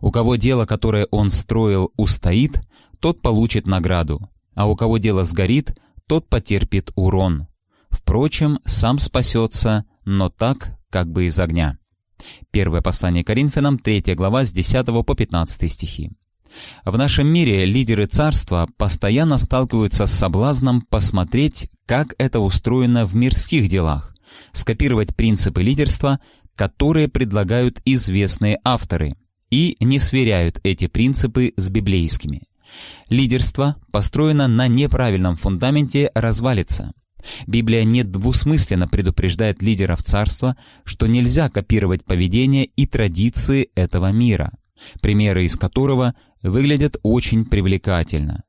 У кого дело, которое он строил, устоит, тот получит награду, а у кого дело сгорит, тот потерпит урон. Впрочем, сам спасется, но так, как бы из огня. Первое послание Коринфянам, 3 глава, с 10 по 15 стихи. В нашем мире лидеры царства постоянно сталкиваются с соблазном посмотреть, как это устроено в мирских делах, скопировать принципы лидерства, которые предлагают известные авторы, и не сверяют эти принципы с библейскими. Лидерство построено на неправильном фундаменте развалится. Библия недвусмысленно предупреждает лидеров царства, что нельзя копировать поведение и традиции этого мира, примеры из которого выглядят очень привлекательно.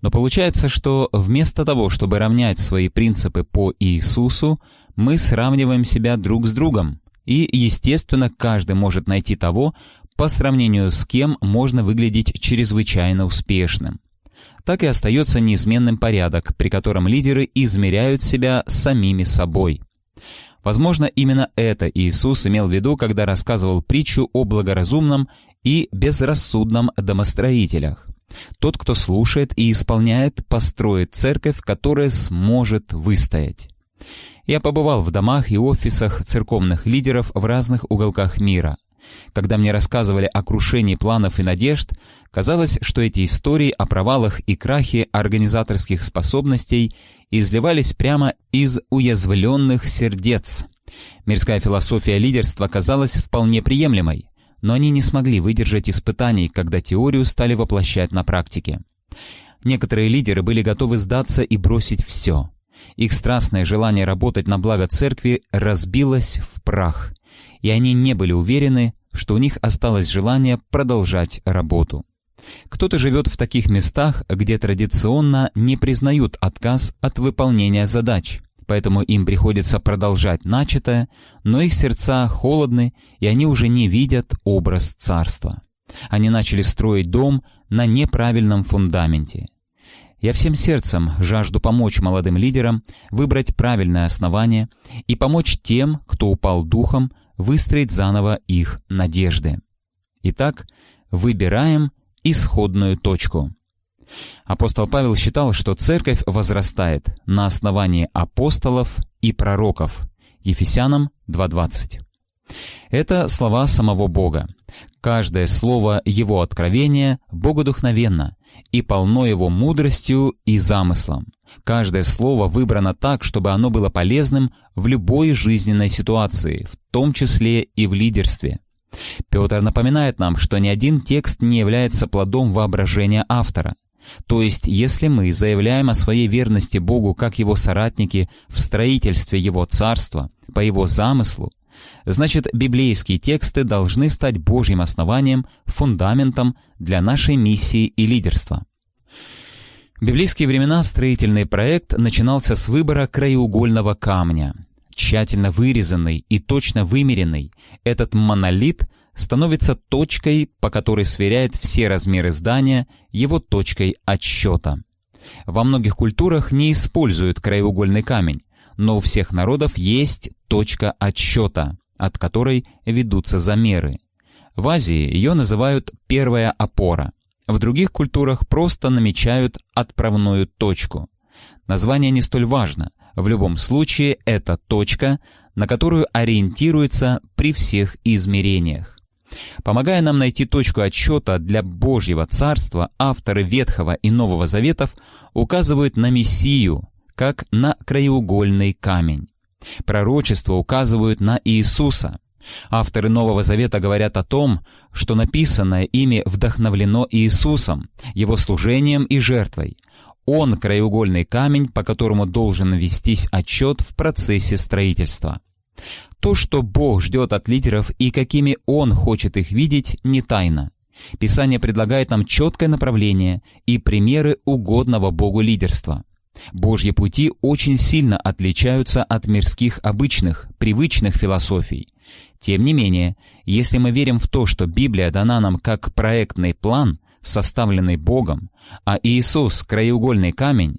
Но получается, что вместо того, чтобы равнять свои принципы по Иисусу, мы сравниваем себя друг с другом, и, естественно, каждый может найти того, по сравнению с кем можно выглядеть чрезвычайно успешным. Так и остается неизменным порядок, при котором лидеры измеряют себя самими собой. Возможно, именно это Иисус имел в виду, когда рассказывал притчу о благоразумном и безрассудном домостроителях. Тот, кто слушает и исполняет, построит церковь, которая сможет выстоять. Я побывал в домах и офисах церковных лидеров в разных уголках мира. Когда мне рассказывали о крушении планов и надежд, казалось, что эти истории о провалах и крахе организаторских способностей изливались прямо из уязвленных сердец. Мирская философия лидерства казалась вполне приемлемой, но они не смогли выдержать испытаний, когда теорию стали воплощать на практике. Некоторые лидеры были готовы сдаться и бросить все. Их страстное желание работать на благо церкви разбилось в прах — и они не были уверены, что у них осталось желание продолжать работу. Кто-то живет в таких местах, где традиционно не признают отказ от выполнения задач, поэтому им приходится продолжать начатое, но их сердца холодны, и они уже не видят образ царства. Они начали строить дом на неправильном фундаменте. Я всем сердцем жажду помочь молодым лидерам выбрать правильное основание и помочь тем, кто упал духом, выстроить заново их надежды. Итак, выбираем исходную точку. Апостол Павел считал, что церковь возрастает на основании апостолов и пророков. Ефесянам 2.20. Это слова самого Бога. Каждое слово Его откровения богодухновенно и полно Его мудростью и замыслом. Каждое слово выбрано так, чтобы оно было полезным в любой жизненной ситуации, в том числе и в лидерстве. Петр напоминает нам, что ни один текст не является плодом воображения автора. То есть, если мы заявляем о своей верности Богу как Его соратники в строительстве Его Царства, по Его замыслу, значит библейские тексты должны стать Божьим основанием, фундаментом для нашей миссии и лидерства. В библейские времена строительный проект начинался с выбора краеугольного камня. Тщательно вырезанный и точно вымеренный, этот монолит становится точкой, по которой сверяет все размеры здания, его точкой отсчета. Во многих культурах не используют краеугольный камень, но у всех народов есть точка отсчета, от которой ведутся замеры. В Азии ее называют «первая опора». В других культурах просто намечают отправную точку. Название не столь важно. В любом случае, это точка, на которую ориентируется при всех измерениях. Помогая нам найти точку отсчета для Божьего Царства, авторы Ветхого и Нового Заветов указывают на Мессию, как на краеугольный камень. Пророчества указывают на Иисуса. Авторы Нового Завета говорят о том, что написанное ими вдохновлено Иисусом, Его служением и жертвой. Он — краеугольный камень, по которому должен вестись отчет в процессе строительства. То, что Бог ждет от лидеров и какими Он хочет их видеть, не тайна. Писание предлагает нам четкое направление и примеры угодного Богу лидерства. Божьи пути очень сильно отличаются от мирских обычных, привычных философий. Тем не менее, если мы верим в то, что Библия дана нам как проектный план, составленный Богом, а Иисус — краеугольный камень,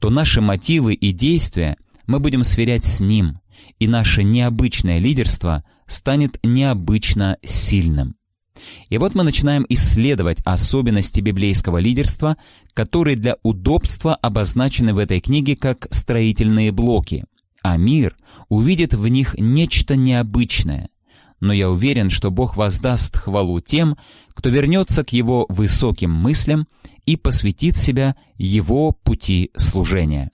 то наши мотивы и действия мы будем сверять с Ним, и наше необычное лидерство станет необычно сильным. И вот мы начинаем исследовать особенности библейского лидерства, которые для удобства обозначены в этой книге как строительные блоки, а мир увидит в них нечто необычное. Но я уверен, что Бог воздаст хвалу тем, кто вернется к Его высоким мыслям и посвятит себя Его пути служения.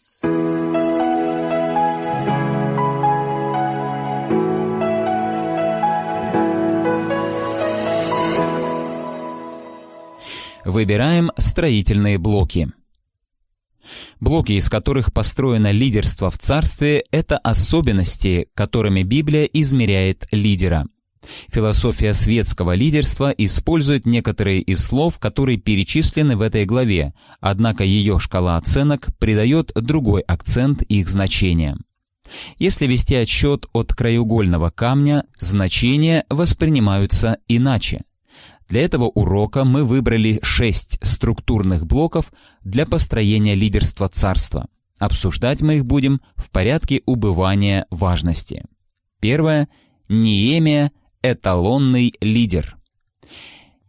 Выбираем строительные блоки. Блоки, из которых построено лидерство в царстве, это особенности, которыми Библия измеряет лидера. Философия светского лидерства использует некоторые из слов, которые перечислены в этой главе, однако ее шкала оценок придает другой акцент их значениям. Если вести отсчет от краеугольного камня, значения воспринимаются иначе. Для этого урока мы выбрали шесть структурных блоков для построения лидерства царства. Обсуждать мы их будем в порядке убывания важности. Первое. Неемия – эталонный лидер.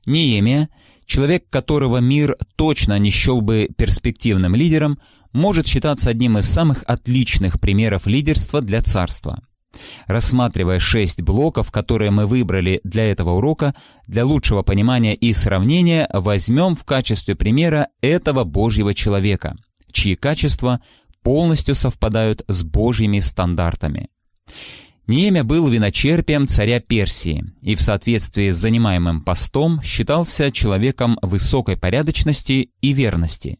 Неемия, человек которого мир точно не счел бы перспективным лидером, может считаться одним из самых отличных примеров лидерства для царства – Рассматривая шесть блоков, которые мы выбрали для этого урока, для лучшего понимания и сравнения возьмем в качестве примера этого Божьего человека, чьи качества полностью совпадают с Божьими стандартами. Неемя был виночерпием царя Персии и в соответствии с занимаемым постом считался человеком высокой порядочности и верности.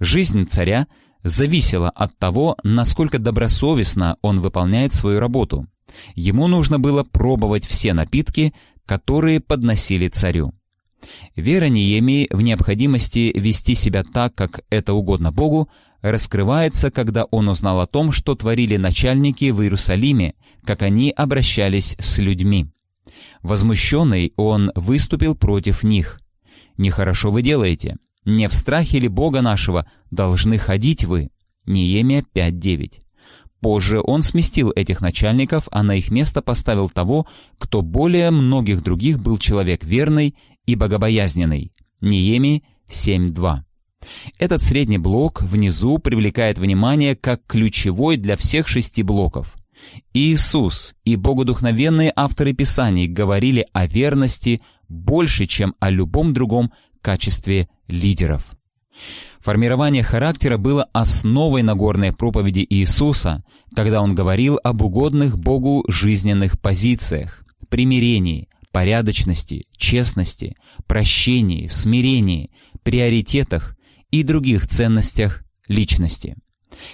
Жизнь царя – зависело от того, насколько добросовестно он выполняет свою работу. Ему нужно было пробовать все напитки, которые подносили царю. Вера Неемии в необходимости вести себя так, как это угодно Богу, раскрывается, когда он узнал о том, что творили начальники в Иерусалиме, как они обращались с людьми. Возмущенный он выступил против них. «Нехорошо вы делаете. Не в страхе ли Бога нашего должны ходить вы? Неемия 5.9. Позже он сместил этих начальников, а на их место поставил того, кто более многих других был человек верный и богобоязненный. Неемии 7.2. Этот средний блок внизу привлекает внимание как ключевой для всех шести блоков. Иисус и богодухновенные авторы Писаний говорили о верности больше, чем о любом другом качестве лидеров. Формирование характера было основой Нагорной проповеди Иисуса, когда Он говорил об угодных Богу жизненных позициях, примирении, порядочности, честности, прощении, смирении, приоритетах и других ценностях личности.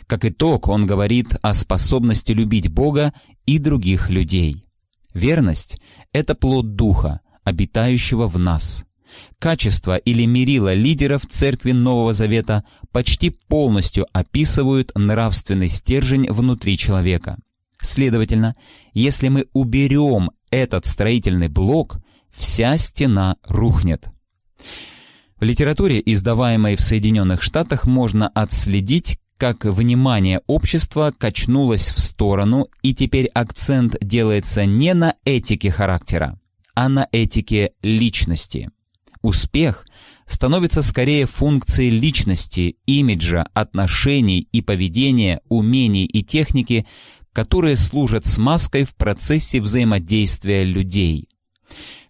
Как итог, он говорит о способности любить Бога и других людей. Верность — это плод Духа, обитающего в нас. Качество или мерила лидеров Церкви Нового Завета почти полностью описывают нравственный стержень внутри человека. Следовательно, если мы уберем этот строительный блок, вся стена рухнет. В литературе, издаваемой в Соединенных Штатах, можно отследить, как внимание общества качнулось в сторону, и теперь акцент делается не на этике характера, а на этике личности. Успех становится скорее функцией личности, имиджа, отношений и поведения, умений и техники, которые служат смазкой в процессе взаимодействия людей.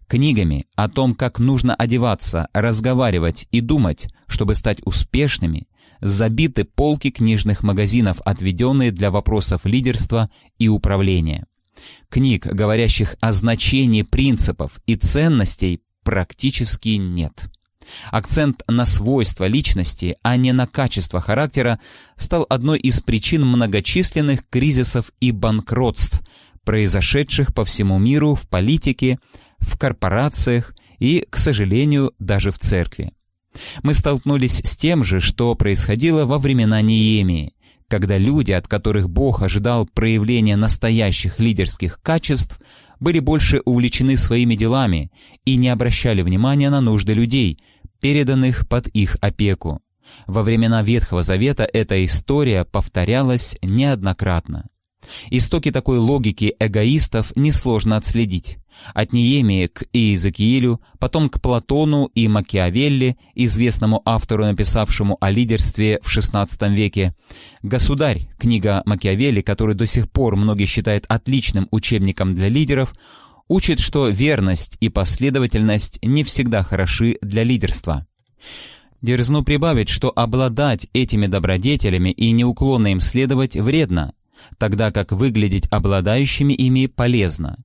Книгами о том, как нужно одеваться, разговаривать и думать, чтобы стать успешными, забиты полки книжных магазинов, отведенные для вопросов лидерства и управления. Книг, говорящих о значении принципов и ценностей, практически нет. Акцент на свойства личности, а не на качество характера, стал одной из причин многочисленных кризисов и банкротств, произошедших по всему миру в политике, в корпорациях и, к сожалению, даже в церкви. Мы столкнулись с тем же, что происходило во времена Неемии, когда люди, от которых Бог ожидал проявления настоящих лидерских качеств, были больше увлечены своими делами и не обращали внимания на нужды людей, переданных под их опеку. Во времена Ветхого Завета эта история повторялась неоднократно. Истоки такой логики эгоистов несложно отследить. От Неемии к Иезекиилю, потом к Платону и Макиавелли, известному автору, написавшему о лидерстве в XVI веке. «Государь», книга Макиавелли, которую до сих пор многие считают отличным учебником для лидеров, учит, что верность и последовательность не всегда хороши для лидерства. Дерзну прибавить, что обладать этими добродетелями и неуклонно им следовать вредно, тогда как выглядеть обладающими ими полезно.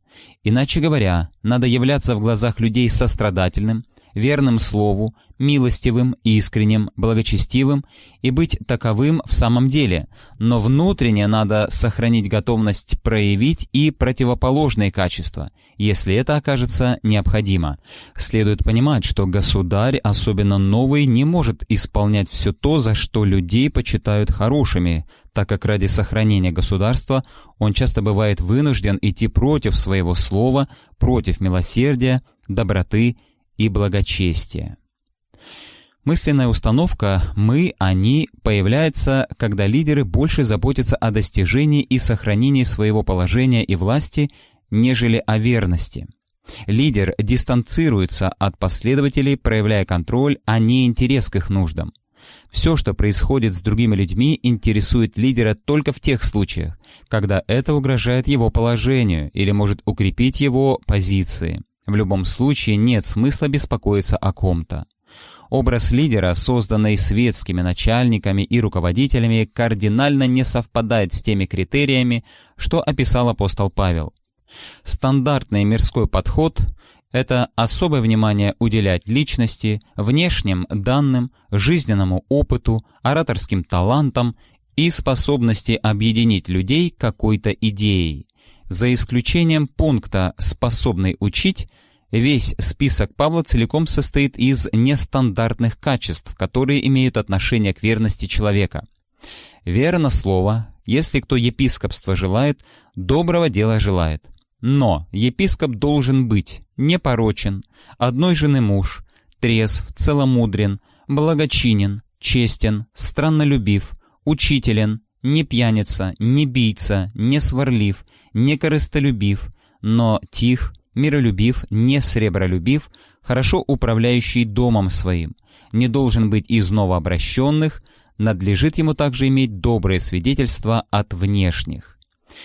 Иначе говоря, надо являться в глазах людей сострадательным, верным слову, милостивым, искренним, благочестивым и быть таковым в самом деле, но внутренне надо сохранить готовность проявить и противоположные качества, если это окажется необходимо. Следует понимать, что государь, особенно новый, не может исполнять все то, за что людей почитают хорошими, так как ради сохранения государства он часто бывает вынужден идти против своего слова, против милосердия, доброты и благочестия. Мысленная установка «мы», «они» появляется, когда лидеры больше заботятся о достижении и сохранении своего положения и власти, нежели о верности. Лидер дистанцируется от последователей, проявляя контроль, а не интерес к их нуждам. Все, что происходит с другими людьми, интересует лидера только в тех случаях, когда это угрожает его положению или может укрепить его позиции. В любом случае нет смысла беспокоиться о ком-то. Образ лидера, созданный светскими начальниками и руководителями, кардинально не совпадает с теми критериями, что описал апостол Павел. Стандартный мирской подход — это особое внимание уделять личности, внешним данным, жизненному опыту, ораторским талантам и способности объединить людей какой-то идеей. За исключением пункта «способный учить», весь список Павла целиком состоит из нестандартных качеств, которые имеют отношение к верности человека. Верно слово, если кто епископство желает, доброго дела желает. Но епископ должен быть непорочен, одной жены муж, трезв, целомудрен, благочинен, честен, страннолюбив, учителен, не пьяница, не бийца, не сварлив, не корыстолюбив, но тих, миролюбив, не сребролюбив, хорошо управляющий домом своим, не должен быть из новообращенных, надлежит ему также иметь доброе свидетельство от внешних.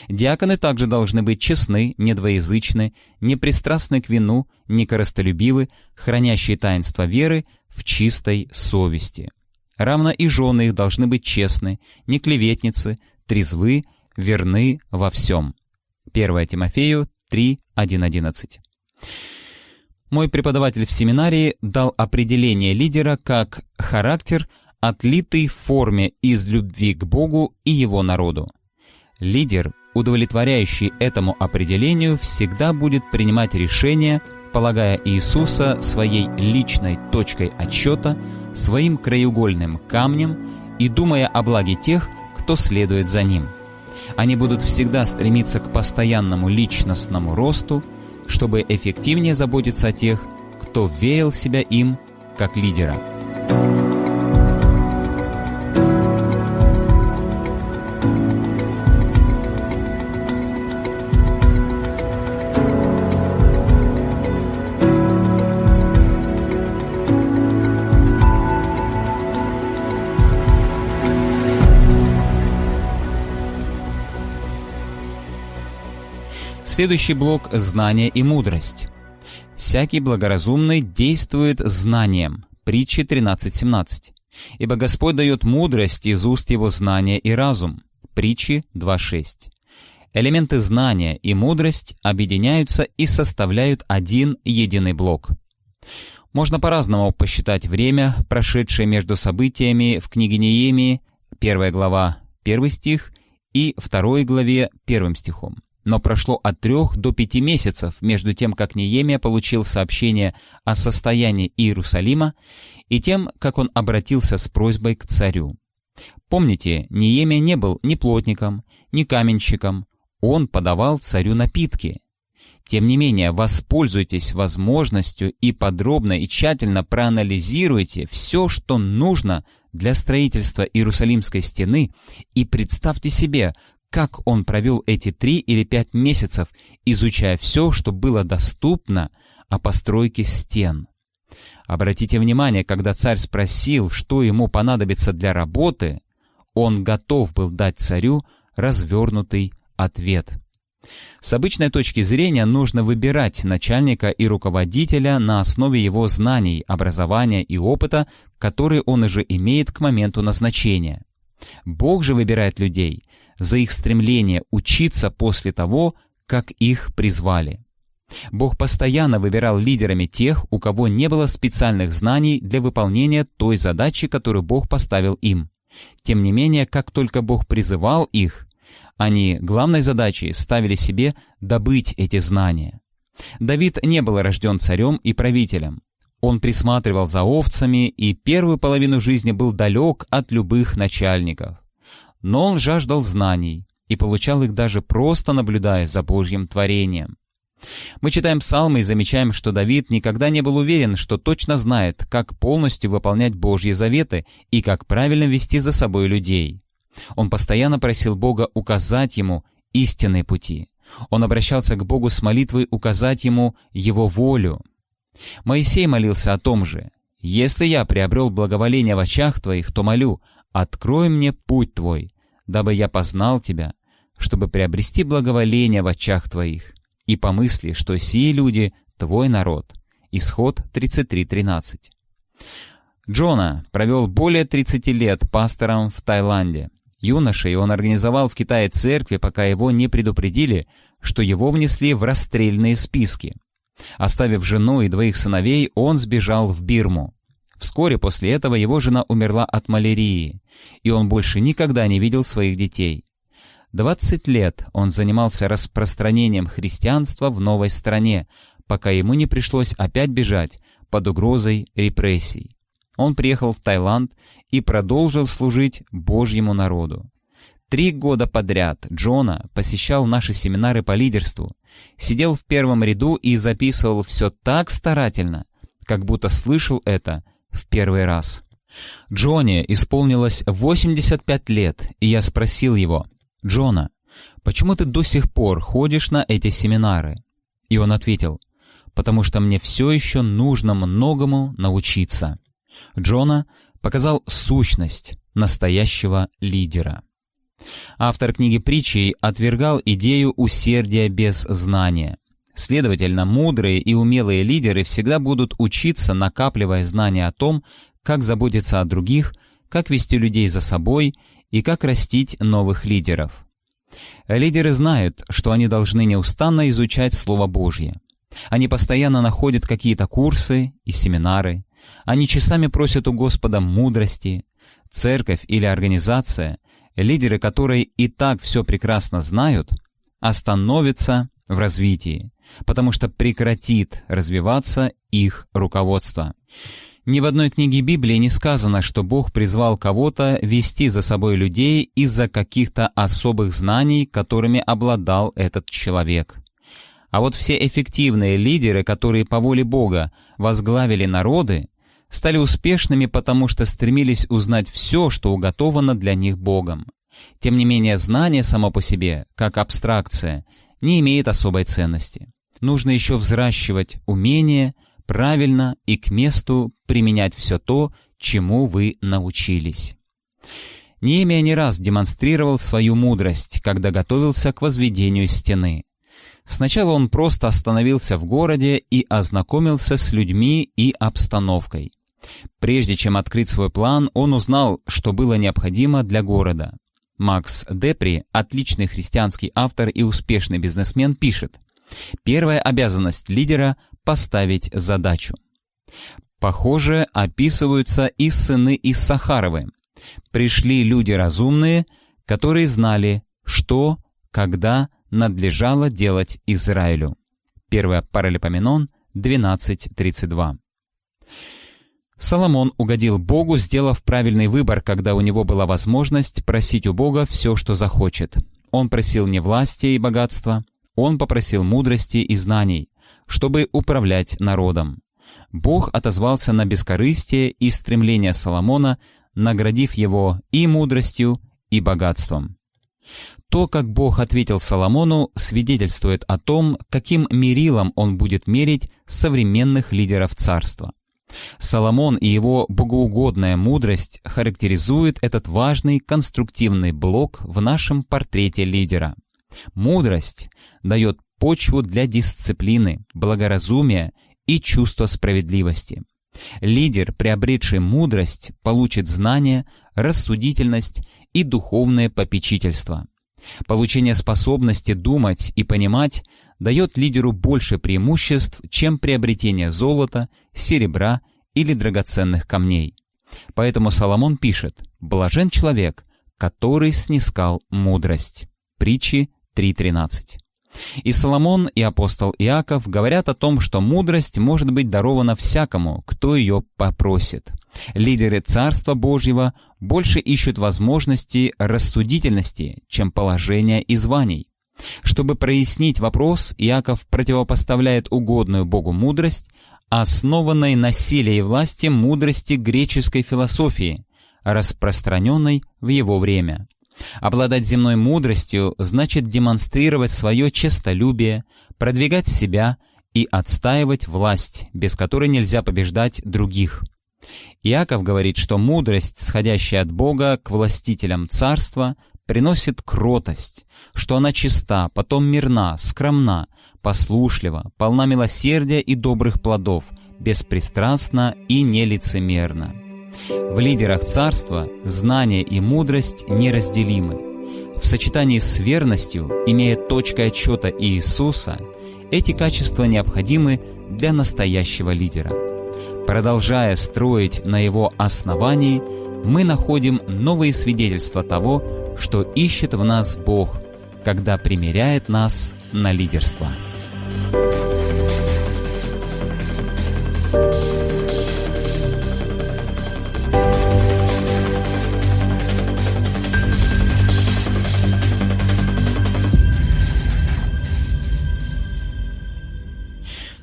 Диаконы также должны быть честны, недвоязычны, непристрастны к вину, некоростолюбивы, хранящие таинство веры в чистой совести. Равно и жены их должны быть честны, не клеветницы, трезвы, верны во всем. 1 Тимофею 3, 1.11. Мой преподаватель в семинарии дал определение лидера как характер, отлитый в форме из любви к Богу и его народу. Лидер, удовлетворяющий этому определению, всегда будет принимать решения, полагая Иисуса своей личной точкой отсчета, своим краеугольным камнем и думая о благе тех, кто следует за ним. Они будут всегда стремиться к постоянному личностному росту, чтобы эффективнее заботиться о тех, кто верил себя им как лидера. Следующий блок – знание и мудрость. «Всякий благоразумный действует знанием» притчи 13.17. «Ибо Господь дает мудрость из уст его знания и разум» притчи 2.6. Элементы знания и мудрость объединяются и составляют один единый блок. Можно по-разному посчитать время, прошедшее между событиями в книге Неемии, 1 глава, 1 стих, и 2 главе, 1 стихом. Но прошло от трех до пяти месяцев между тем, как Неемия получил сообщение о состоянии Иерусалима и тем, как он обратился с просьбой к царю. Помните, Неемия не был ни плотником, ни каменщиком, он подавал царю напитки. Тем не менее, воспользуйтесь возможностью и подробно и тщательно проанализируйте все, что нужно для строительства Иерусалимской стены, и представьте себе, как он провел эти три или пять месяцев, изучая все, что было доступно о постройке стен. Обратите внимание, когда царь спросил, что ему понадобится для работы, он готов был дать царю развернутый ответ. С обычной точки зрения нужно выбирать начальника и руководителя на основе его знаний, образования и опыта, которые он уже имеет к моменту назначения. Бог же выбирает людей за их стремление учиться после того, как их призвали. Бог постоянно выбирал лидерами тех, у кого не было специальных знаний для выполнения той задачи, которую Бог поставил им. Тем не менее, как только Бог призывал их, они главной задачей ставили себе добыть эти знания. Давид не был рожден царем и правителем. Он присматривал за овцами и первую половину жизни был далек от любых начальников. Но он жаждал знаний и получал их даже просто наблюдая за Божьим творением. Мы читаем псалмы и замечаем, что Давид никогда не был уверен, что точно знает, как полностью выполнять Божьи заветы и как правильно вести за собой людей. Он постоянно просил Бога указать ему истинные пути. Он обращался к Богу с молитвой указать ему Его волю. Моисей молился о том же. «Если я приобрел благоволение в очах Твоих, то молю, открой мне путь Твой, дабы я познал Тебя, чтобы приобрести благоволение в очах Твоих, и помысли, что сии люди — Твой народ». Исход 33.13. Джона провел более 30 лет пастором в Таиланде. Юношей он организовал в Китае церкви, пока его не предупредили, что его внесли в расстрельные списки. Оставив жену и двоих сыновей, он сбежал в Бирму. Вскоре после этого его жена умерла от малярии, и он больше никогда не видел своих детей. Двадцать лет он занимался распространением христианства в новой стране, пока ему не пришлось опять бежать под угрозой репрессий. Он приехал в Таиланд и продолжил служить Божьему народу. Три года подряд Джона посещал наши семинары по лидерству, сидел в первом ряду и записывал все так старательно, как будто слышал это в первый раз. Джонни исполнилось 85 лет, и я спросил его, «Джона, почему ты до сих пор ходишь на эти семинары?» И он ответил, «Потому что мне все еще нужно многому научиться». Джона показал сущность настоящего лидера. Автор книги притчей отвергал идею усердия без знания. Следовательно, мудрые и умелые лидеры всегда будут учиться, накапливая знания о том, как заботиться о других, как вести людей за собой и как растить новых лидеров. Лидеры знают, что они должны неустанно изучать Слово Божье. Они постоянно находят какие-то курсы и семинары. Они часами просят у Господа мудрости. Церковь или организация Лидеры, которые и так все прекрасно знают, остановятся в развитии, потому что прекратит развиваться их руководство. Ни в одной книге Библии не сказано, что Бог призвал кого-то вести за собой людей из-за каких-то особых знаний, которыми обладал этот человек. А вот все эффективные лидеры, которые по воле Бога возглавили народы, стали успешными, потому что стремились узнать все, что уготовано для них Богом. Тем не менее, знание само по себе, как абстракция, не имеет особой ценности. Нужно еще взращивать умение правильно и к месту применять все то, чему вы научились. Неемия не раз демонстрировал свою мудрость, когда готовился к возведению стены. Сначала он просто остановился в городе и ознакомился с людьми и обстановкой. Прежде чем открыть свой план, он узнал, что было необходимо для города. Макс Депри, отличный христианский автор и успешный бизнесмен, пишет, «Первая обязанность лидера — поставить задачу». Похоже, описываются и сыны из Сахаровы. Пришли люди разумные, которые знали, что, когда надлежало делать Израилю. 1 Паралипоменон 12.32 Соломон угодил Богу, сделав правильный выбор, когда у него была возможность просить у Бога все, что захочет. Он просил не власти и богатства, он попросил мудрости и знаний, чтобы управлять народом. Бог отозвался на бескорыстие и стремление Соломона, наградив его и мудростью, и богатством. То, как Бог ответил Соломону, свидетельствует о том, каким мерилом он будет мерить современных лидеров царства. Соломон и его богоугодная мудрость характеризуют этот важный конструктивный блок в нашем портрете лидера. Мудрость дает почву для дисциплины, благоразумия и чувства справедливости. Лидер, приобретший мудрость, получит знания, рассудительность и духовное попечительство. Получение способности думать и понимать дает лидеру больше преимуществ, чем приобретение золота, серебра или драгоценных камней. Поэтому Соломон пишет «Блажен человек, который снискал мудрость». Притчи 3.13. И Соломон, и апостол Иаков говорят о том, что мудрость может быть дарована всякому, кто ее попросит. Лидеры Царства Божьего больше ищут возможности рассудительности, чем положения и званий. Чтобы прояснить вопрос, Иаков противопоставляет угодную Богу мудрость, основанной на силе и власти мудрости греческой философии, распространенной в его время. Обладать земной мудростью значит демонстрировать свое честолюбие, продвигать себя и отстаивать власть, без которой нельзя побеждать других. Иаков говорит, что мудрость, сходящая от Бога к властителям царства, приносит кротость, что она чиста, потом мирна, скромна, послушлива, полна милосердия и добрых плодов, беспристрастна и нелицемерна. В лидерах царства знание и мудрость неразделимы. В сочетании с верностью, имея точкой отчета Иисуса, эти качества необходимы для настоящего лидера. Продолжая строить на его основании, мы находим новые свидетельства того, что ищет в нас Бог, когда примеряет нас на лидерство.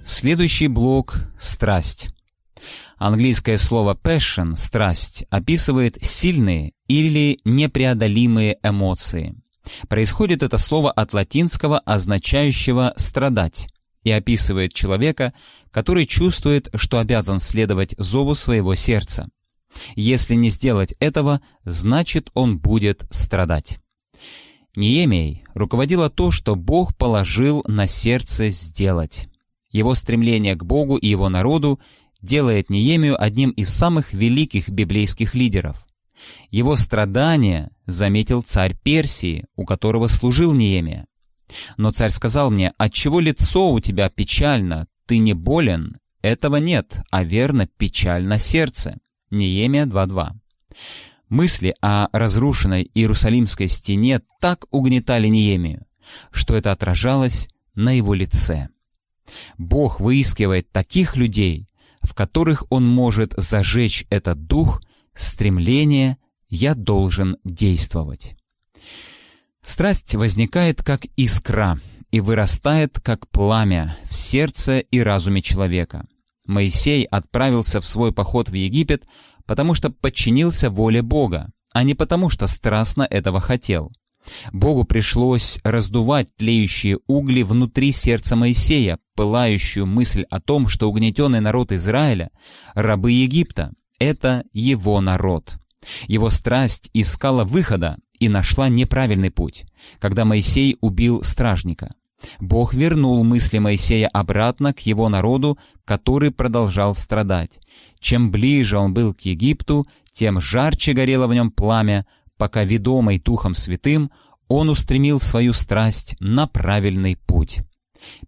Следующий блок — страсть. Английское слово passion — страсть — описывает сильные или непреодолимые эмоции. Происходит это слово от латинского, означающего «страдать», и описывает человека, который чувствует, что обязан следовать зову своего сердца. Если не сделать этого, значит он будет страдать. Неемей руководило то, что Бог положил на сердце сделать. Его стремление к Богу и его народу делает Неемию одним из самых великих библейских лидеров. Его страдания заметил царь Персии, у которого служил Неемия. Но царь сказал мне, «Отчего лицо у тебя печально? Ты не болен?» Этого нет, а верно печально сердце. Неемия 2.2. Мысли о разрушенной Иерусалимской стене так угнетали Неемию, что это отражалось на его лице. Бог выискивает таких людей, в которых Он может зажечь этот дух стремление «я должен действовать». Страсть возникает как искра и вырастает как пламя в сердце и разуме человека. Моисей отправился в свой поход в Египет, потому что подчинился воле Бога, а не потому что страстно этого хотел. Богу пришлось раздувать тлеющие угли внутри сердца Моисея, пылающую мысль о том, что угнетенный народ Израиля, рабы Египта, это его народ. Его страсть искала выхода и нашла неправильный путь, когда Моисей убил стражника. Бог вернул мысли Моисея обратно к его народу, который продолжал страдать. Чем ближе он был к Египту, тем жарче горело в нем пламя, пока, ведомый Духом Святым, он устремил свою страсть на правильный путь.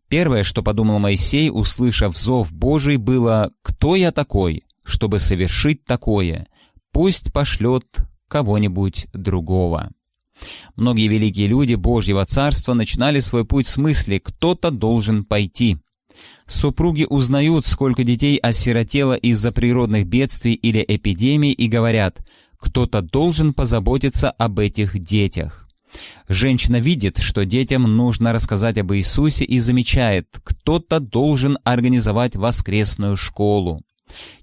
Первое, что подумал Моисей, услышав зов Божий, было «Кто я такой, чтобы совершить такое? Пусть пошлет кого-нибудь другого». Многие великие люди Божьего Царства начинали свой путь с мысли «кто-то должен пойти». Супруги узнают, сколько детей осиротело из-за природных бедствий или эпидемий и говорят «кто-то должен позаботиться об этих детях». Женщина видит, что детям нужно рассказать об Иисусе и замечает, кто-то должен организовать воскресную школу.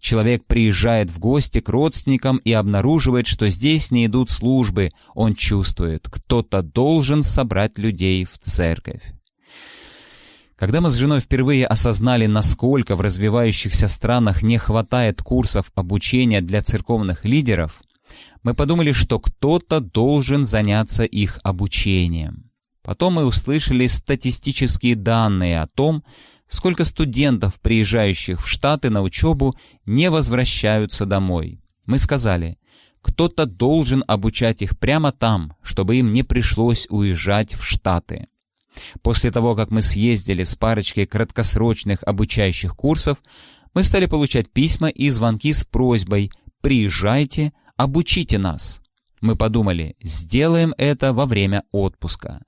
Человек приезжает в гости к родственникам и обнаруживает, что здесь не идут службы. Он чувствует, кто-то должен собрать людей в церковь. Когда мы с женой впервые осознали, насколько в развивающихся странах не хватает курсов обучения для церковных лидеров, мы подумали, что кто-то должен заняться их обучением. Потом мы услышали статистические данные о том, сколько студентов, приезжающих в Штаты на учебу, не возвращаются домой. Мы сказали, кто-то должен обучать их прямо там, чтобы им не пришлось уезжать в Штаты. После того, как мы съездили с парочкой краткосрочных обучающих курсов, мы стали получать письма и звонки с просьбой «Приезжайте, обучите нас». Мы подумали, сделаем это во время отпуска.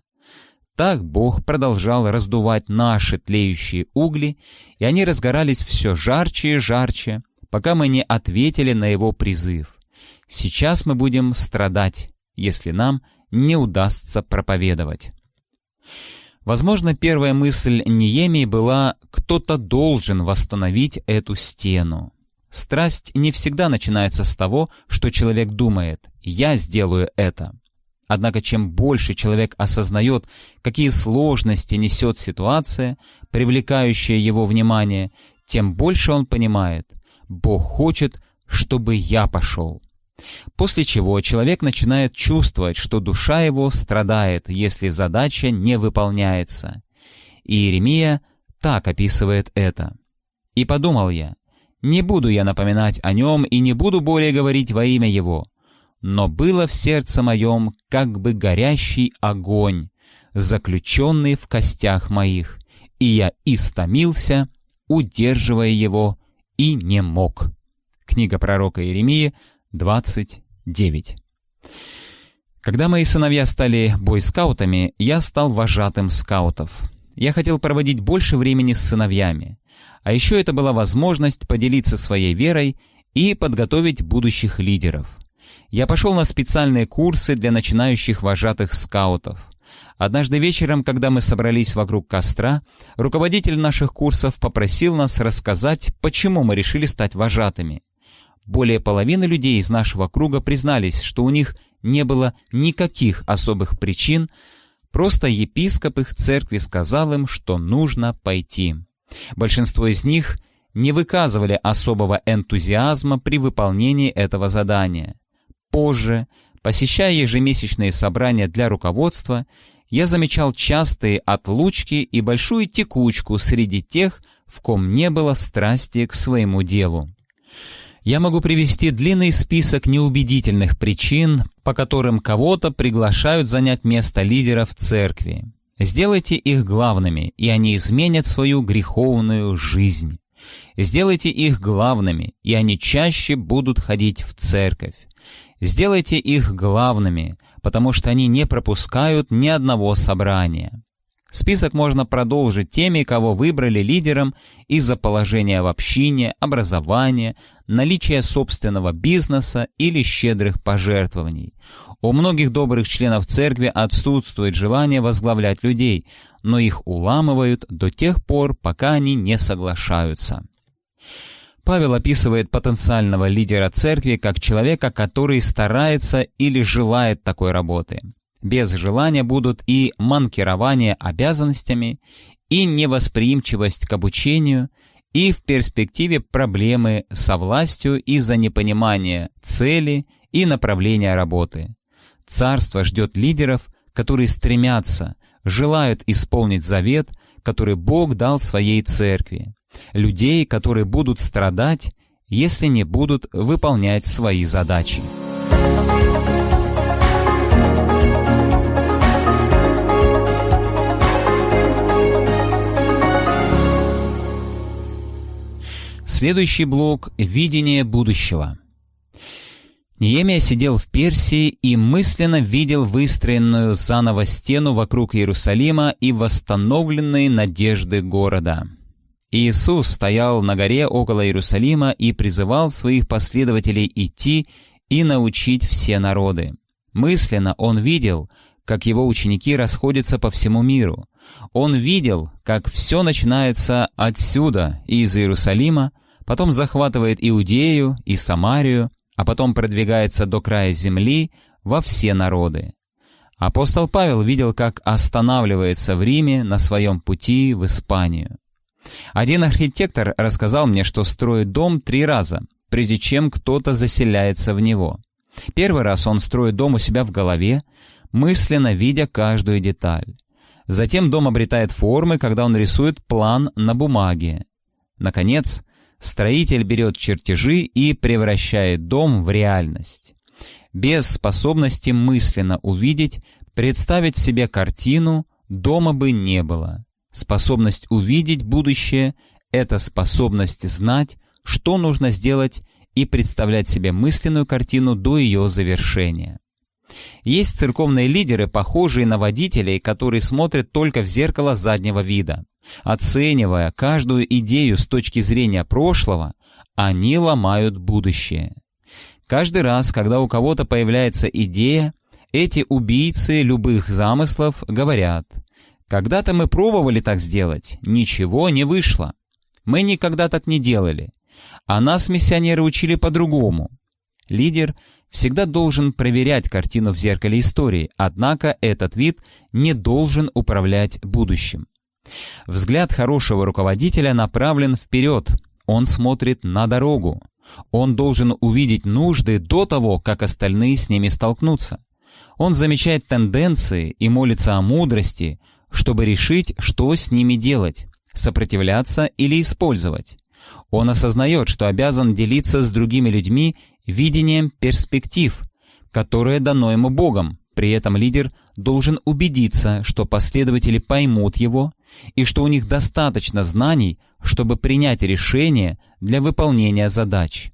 Так Бог продолжал раздувать наши тлеющие угли, и они разгорались все жарче и жарче, пока мы не ответили на его призыв. Сейчас мы будем страдать, если нам не удастся проповедовать. Возможно, первая мысль Ниемии была «кто-то должен восстановить эту стену». Страсть не всегда начинается с того, что человек думает «я сделаю это». Однако чем больше человек осознает, какие сложности несет ситуация, привлекающая его внимание, тем больше он понимает, Бог хочет, чтобы я пошел. После чего человек начинает чувствовать, что душа его страдает, если задача не выполняется. И Иеремия так описывает это. «И подумал я, не буду я напоминать о нем и не буду более говорить во имя его, но было в сердце моем как бы горящий огонь, заключенный в костях моих, и я истомился, удерживая его, и не мог». Книга пророка Иеремии, 29. Когда мои сыновья стали бойскаутами, я стал вожатым скаутов. Я хотел проводить больше времени с сыновьями. А еще это была возможность поделиться своей верой и подготовить будущих лидеров. Я пошел на специальные курсы для начинающих вожатых скаутов. Однажды вечером, когда мы собрались вокруг костра, руководитель наших курсов попросил нас рассказать, почему мы решили стать вожатыми. Более половины людей из нашего круга признались, что у них не было никаких особых причин, просто епископ их церкви сказал им, что нужно пойти. Большинство из них не выказывали особого энтузиазма при выполнении этого задания. Позже, посещая ежемесячные собрания для руководства, я замечал частые отлучки и большую текучку среди тех, в ком не было страсти к своему делу. Я могу привести длинный список неубедительных причин, по которым кого-то приглашают занять место лидера в церкви. Сделайте их главными, и они изменят свою греховную жизнь. Сделайте их главными, и они чаще будут ходить в церковь. Сделайте их главными, потому что они не пропускают ни одного собрания. Список можно продолжить теми, кого выбрали лидером из-за положения в общине, образования, наличия собственного бизнеса или щедрых пожертвований. У многих добрых членов церкви отсутствует желание возглавлять людей, но их уламывают до тех пор, пока они не соглашаются. Павел описывает потенциального лидера церкви как человека, который старается или желает такой работы. Без желания будут и манкирование обязанностями, и невосприимчивость к обучению, и в перспективе проблемы со властью из-за непонимания цели и направления работы. Царство ждет лидеров, которые стремятся, желают исполнить завет, который Бог дал своей церкви. Людей, которые будут страдать, если не будут выполнять свои задачи. Следующий блок — видение будущего. Неемия сидел в Персии и мысленно видел выстроенную заново стену вокруг Иерусалима и восстановленные надежды города. Иисус стоял на горе около Иерусалима и призывал своих последователей идти и научить все народы. Мысленно он видел, как его ученики расходятся по всему миру. Он видел, как все начинается отсюда, из Иерусалима, потом захватывает Иудею и Самарию, а потом продвигается до края земли во все народы. Апостол Павел видел, как останавливается в Риме на своем пути в Испанию. Один архитектор рассказал мне, что строит дом три раза, прежде чем кто-то заселяется в него. Первый раз он строит дом у себя в голове, мысленно видя каждую деталь. Затем дом обретает формы, когда он рисует план на бумаге. Наконец, строитель берет чертежи и превращает дом в реальность. Без способности мысленно увидеть, представить себе картину, дома бы не было. Способность увидеть будущее — это способность знать, что нужно сделать и представлять себе мысленную картину до ее завершения. Есть церковные лидеры, похожие на водителей, которые смотрят только в зеркало заднего вида. Оценивая каждую идею с точки зрения прошлого, они ломают будущее. Каждый раз, когда у кого-то появляется идея, эти убийцы любых замыслов говорят «Когда-то мы пробовали так сделать, ничего не вышло. Мы никогда так не делали. А нас миссионеры учили по-другому». Лидер всегда должен проверять картину в зеркале истории, однако этот вид не должен управлять будущим. Взгляд хорошего руководителя направлен вперед, он смотрит на дорогу. Он должен увидеть нужды до того, как остальные с ними столкнутся. Он замечает тенденции и молится о мудрости, чтобы решить, что с ними делать, сопротивляться или использовать. Он осознает, что обязан делиться с другими людьми видением перспектив, которое дано ему Богом. При этом лидер должен убедиться, что последователи поймут его и что у них достаточно знаний, чтобы принять решение для выполнения задач.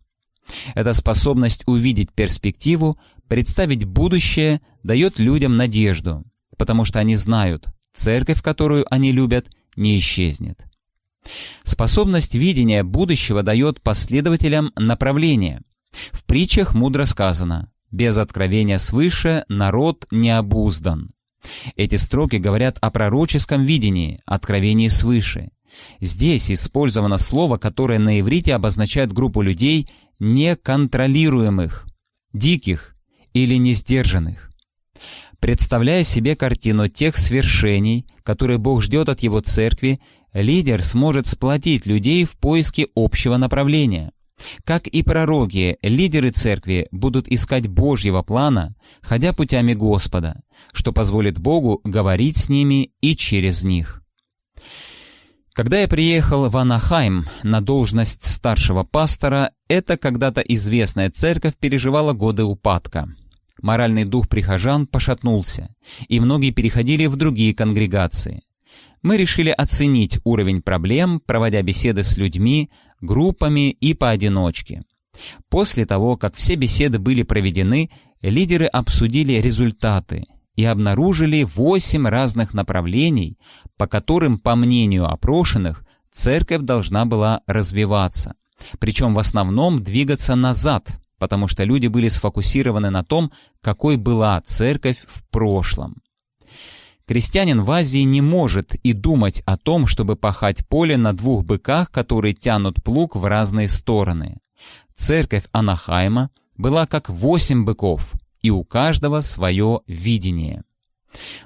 Эта способность увидеть перспективу, представить будущее, дает людям надежду, потому что они знают, церковь, которую они любят, не исчезнет. Способность видения будущего дает последователям направление. В притчах мудро сказано «Без откровения свыше народ не обуздан». Эти строки говорят о пророческом видении, откровении свыше. Здесь использовано слово, которое на иврите обозначает группу людей неконтролируемых, диких или несдержанных. Представляя себе картину тех свершений, которые Бог ждет от Его церкви, лидер сможет сплотить людей в поиске общего направления. Как и пророки, лидеры церкви будут искать Божьего плана, ходя путями Господа, что позволит Богу говорить с ними и через них. Когда я приехал в Анахайм на должность старшего пастора, эта когда-то известная церковь переживала годы упадка. Моральный дух прихожан пошатнулся, и многие переходили в другие конгрегации мы решили оценить уровень проблем, проводя беседы с людьми, группами и поодиночке. После того, как все беседы были проведены, лидеры обсудили результаты и обнаружили восемь разных направлений, по которым, по мнению опрошенных, церковь должна была развиваться. Причем в основном двигаться назад, потому что люди были сфокусированы на том, какой была церковь в прошлом. Крестьянин в Азии не может и думать о том, чтобы пахать поле на двух быках, которые тянут плуг в разные стороны. Церковь Анахайма была как восемь быков, и у каждого свое видение.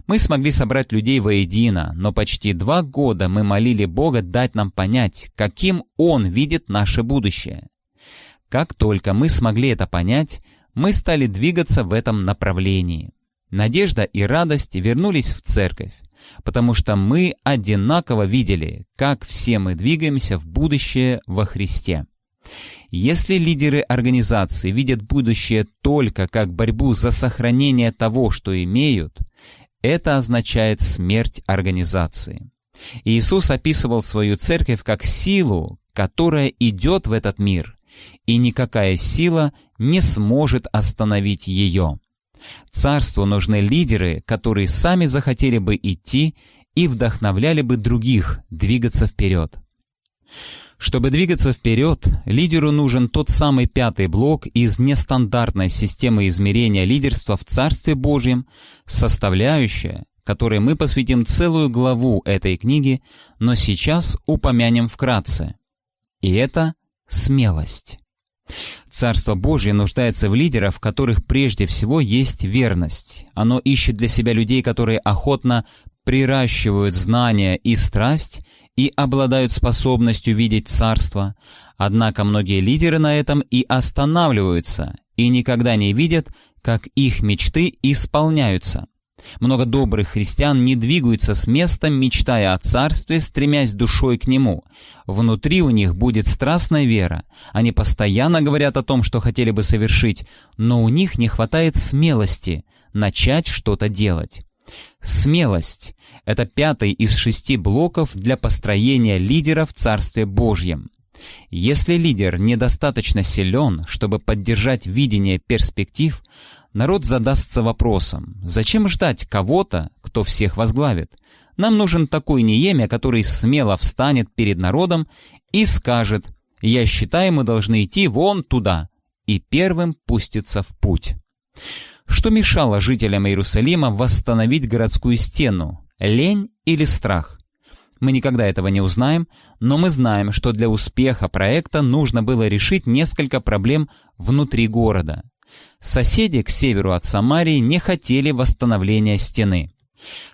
Мы смогли собрать людей воедино, но почти два года мы молили Бога дать нам понять, каким Он видит наше будущее. Как только мы смогли это понять, мы стали двигаться в этом направлении. Надежда и радость вернулись в церковь, потому что мы одинаково видели, как все мы двигаемся в будущее во Христе. Если лидеры организации видят будущее только как борьбу за сохранение того, что имеют, это означает смерть организации. Иисус описывал свою церковь как силу, которая идет в этот мир, и никакая сила не сможет остановить ее. Царству нужны лидеры, которые сами захотели бы идти и вдохновляли бы других двигаться вперед. Чтобы двигаться вперед, лидеру нужен тот самый пятый блок из нестандартной системы измерения лидерства в Царстве Божьем, составляющая, которой мы посвятим целую главу этой книги, но сейчас упомянем вкратце. И это смелость. Царство Божье нуждается в лидерах, в которых прежде всего есть верность. Оно ищет для себя людей, которые охотно приращивают знания и страсть и обладают способностью видеть царство, однако многие лидеры на этом и останавливаются, и никогда не видят, как их мечты исполняются. Много добрых христиан не двигаются с места, мечтая о царстве, стремясь душой к нему. Внутри у них будет страстная вера. Они постоянно говорят о том, что хотели бы совершить, но у них не хватает смелости начать что-то делать. Смелость — это пятый из шести блоков для построения лидера в Царстве Божьем. Если лидер недостаточно силен, чтобы поддержать видение перспектив, народ задастся вопросом, зачем ждать кого-то, кто всех возглавит? Нам нужен такой Неемия, который смело встанет перед народом и скажет «Я считаю, мы должны идти вон туда», и первым пустится в путь. Что мешало жителям Иерусалима восстановить городскую стену? Лень или страх? Мы никогда этого не узнаем, но мы знаем, что для успеха проекта нужно было решить несколько проблем внутри города. Соседи к северу от Самарии не хотели восстановления стены.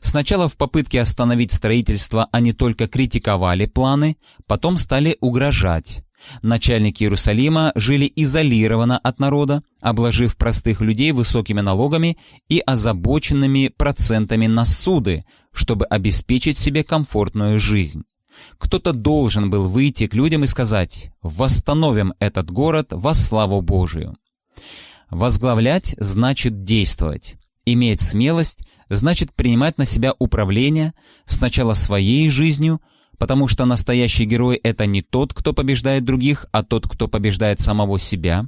Сначала в попытке остановить строительство они только критиковали планы, потом стали угрожать. Начальники Иерусалима жили изолированно от народа, обложив простых людей высокими налогами и озабоченными процентами на суды, чтобы обеспечить себе комфортную жизнь. Кто-то должен был выйти к людям и сказать «Восстановим этот город во славу Божию». Возглавлять значит действовать. Иметь смелость значит принимать на себя управление сначала своей жизнью, потому что настоящий герой — это не тот, кто побеждает других, а тот, кто побеждает самого себя.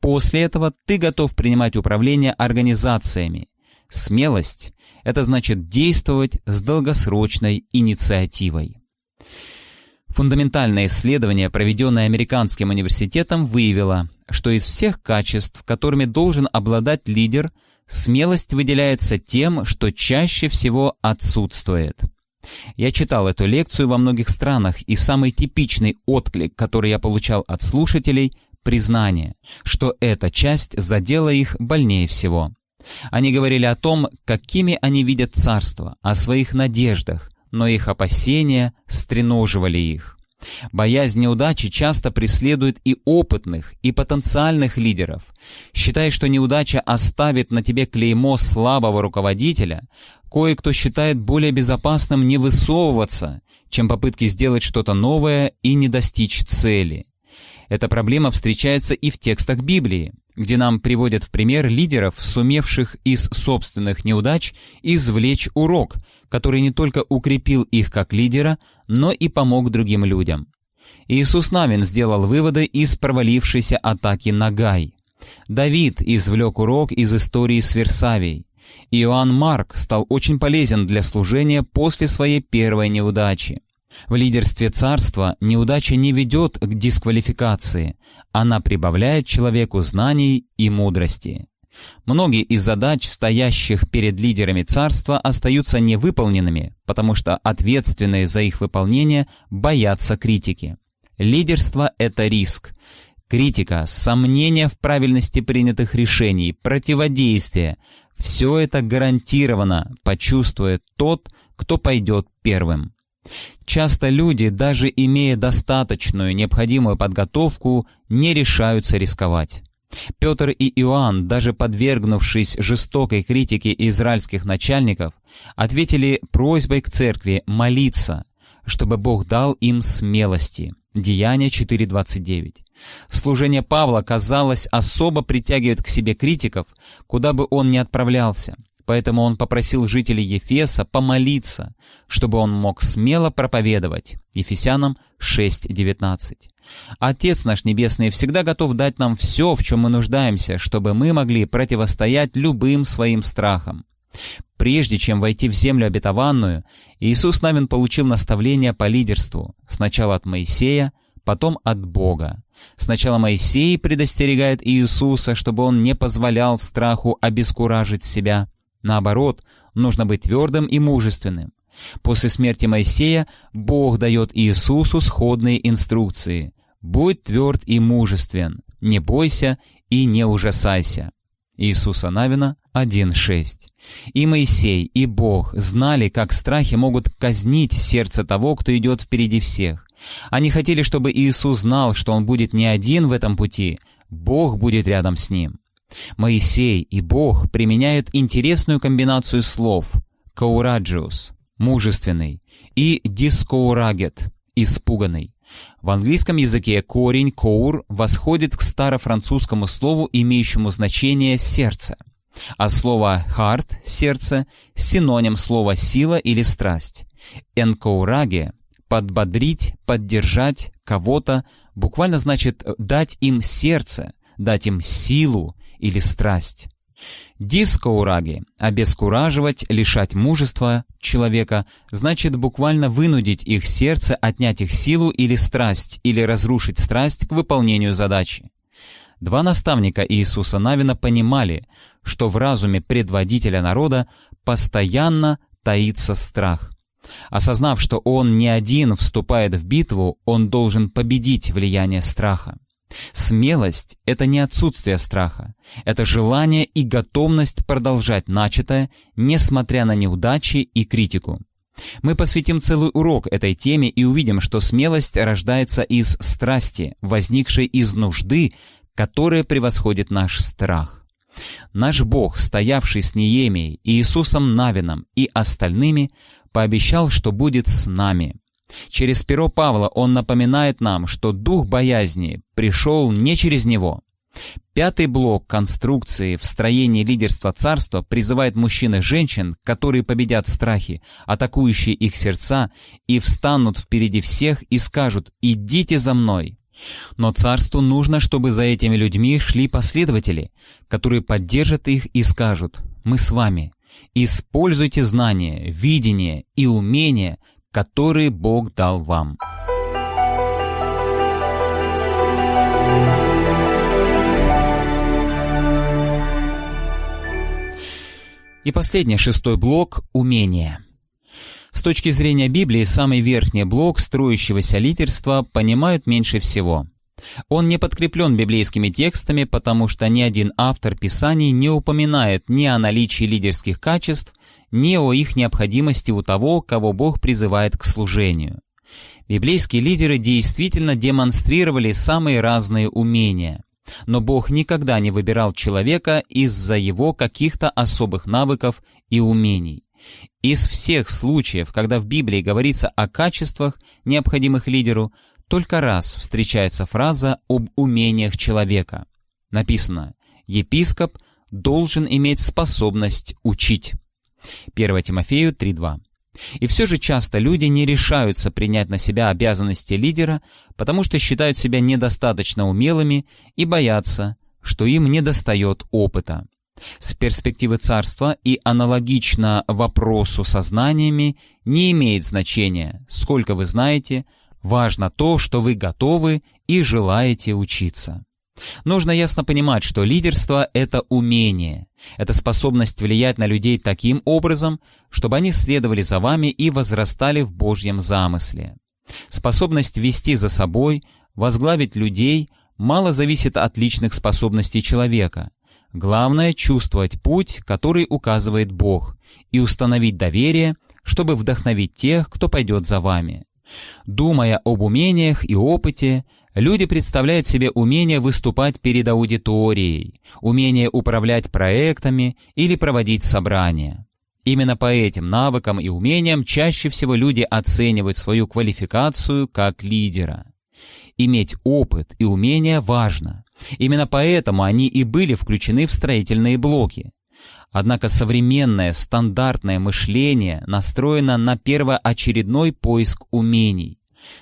После этого ты готов принимать управление организациями. Смелость — это значит действовать с долгосрочной инициативой. Фундаментальное исследование, проведенное Американским университетом, выявило, что из всех качеств, которыми должен обладать лидер, смелость выделяется тем, что чаще всего отсутствует — я читал эту лекцию во многих странах, и самый типичный отклик, который я получал от слушателей — признание, что эта часть задела их больнее всего. Они говорили о том, какими они видят царство, о своих надеждах, но их опасения стреноживали их. Боязнь неудачи часто преследует и опытных, и потенциальных лидеров. Считая, что неудача оставит на тебе клеймо слабого руководителя, кое-кто считает более безопасным не высовываться, чем попытки сделать что-то новое и не достичь цели. Эта проблема встречается и в текстах Библии, где нам приводят в пример лидеров, сумевших из собственных неудач извлечь урок, который не только укрепил их как лидера, но и помог другим людям. Иисус Навин сделал выводы из провалившейся атаки на Гай. Давид извлек урок из истории с Версавией. Иоанн Марк стал очень полезен для служения после своей первой неудачи. В лидерстве царства неудача не ведет к дисквалификации, она прибавляет человеку знаний и мудрости. Многие из задач, стоящих перед лидерами царства, остаются невыполненными, потому что ответственные за их выполнение боятся критики. Лидерство — это риск. Критика, сомнения в правильности принятых решений, противодействие — все это гарантированно почувствует тот, кто пойдет первым. Часто люди, даже имея достаточную необходимую подготовку, не решаются рисковать. Петр и Иоанн, даже подвергнувшись жестокой критике израильских начальников, ответили просьбой к церкви молиться, чтобы Бог дал им смелости. Деяние 4.29. Служение Павла, казалось, особо притягивает к себе критиков, куда бы он ни отправлялся. Поэтому он попросил жителей Ефеса помолиться, чтобы он мог смело проповедовать. Ефесянам 6.19. Отец наш Небесный всегда готов дать нам все, в чем мы нуждаемся, чтобы мы могли противостоять любым своим страхам. Прежде чем войти в землю обетованную, Иисус Навин получил наставление по лидерству, сначала от Моисея, потом от Бога. Сначала Моисей предостерегает Иисуса, чтобы он не позволял страху обескуражить себя. Наоборот, нужно быть твердым и мужественным. После смерти Моисея Бог дает Иисусу сходные инструкции. «Будь тверд и мужествен, не бойся и не ужасайся». Иисуса Навина 1.6. И Моисей, и Бог знали, как страхи могут казнить сердце того, кто идет впереди всех. Они хотели, чтобы Иисус знал, что он будет не один в этом пути, Бог будет рядом с ним. Моисей и Бог применяют интересную комбинацию слов «каураджиус» — мужественный, и «дискоурагет» — испуганный. В английском языке корень «коур» восходит к старофранцузскому слову, имеющему значение «сердце», а слово «heart» — «сердце» — синоним слова «сила» или «страсть». «Энкоураге» — подбодрить, поддержать кого-то буквально значит дать им сердце, дать им силу или страсть. Дискоураги – обескураживать, лишать мужества человека, значит буквально вынудить их сердце, отнять их силу или страсть, или разрушить страсть к выполнению задачи. Два наставника Иисуса Навина понимали, что в разуме предводителя народа постоянно таится страх. Осознав, что он не один вступает в битву, он должен победить влияние страха. Смелость — это не отсутствие страха, это желание и готовность продолжать начатое, несмотря на неудачи и критику. Мы посвятим целый урок этой теме и увидим, что смелость рождается из страсти, возникшей из нужды, которая превосходит наш страх. Наш Бог, стоявший с Неемией, Иисусом Навином и остальными, пообещал, что будет с нами — Через перо Павла он напоминает нам, что дух боязни пришел не через него. Пятый блок конструкции в строении лидерства царства призывает мужчин и женщин, которые победят страхи, атакующие их сердца, и встанут впереди всех и скажут «идите за мной». Но царству нужно, чтобы за этими людьми шли последователи, которые поддержат их и скажут «мы с вами». Используйте знания, видение и умения, которые Бог дал вам. И последний, шестой блок – умение. С точки зрения Библии, самый верхний блок строящегося лидерства понимают меньше всего. Он не подкреплен библейскими текстами, потому что ни один автор Писаний не упоминает ни о наличии лидерских качеств, ни о их необходимости у того, кого Бог призывает к служению. Библейские лидеры действительно демонстрировали самые разные умения. Но Бог никогда не выбирал человека из-за его каких-то особых навыков и умений. Из всех случаев, когда в Библии говорится о качествах, необходимых лидеру, только раз встречается фраза об умениях человека. Написано «Епископ должен иметь способность учить». 1 Тимофею 3.2. И все же часто люди не решаются принять на себя обязанности лидера, потому что считают себя недостаточно умелыми и боятся, что им недостает опыта. С перспективы царства и аналогично вопросу со знаниями не имеет значения, сколько вы знаете, важно то, что вы готовы и желаете учиться. Нужно ясно понимать, что лидерство — это умение, это способность влиять на людей таким образом, чтобы они следовали за вами и возрастали в Божьем замысле. Способность вести за собой, возглавить людей мало зависит от личных способностей человека. Главное — чувствовать путь, который указывает Бог, и установить доверие, чтобы вдохновить тех, кто пойдет за вами. Думая об умениях и опыте, Люди представляют себе умение выступать перед аудиторией, умение управлять проектами или проводить собрания. Именно по этим навыкам и умениям чаще всего люди оценивают свою квалификацию как лидера. Иметь опыт и умения важно. Именно поэтому они и были включены в строительные блоки. Однако современное стандартное мышление настроено на первоочередной поиск умений.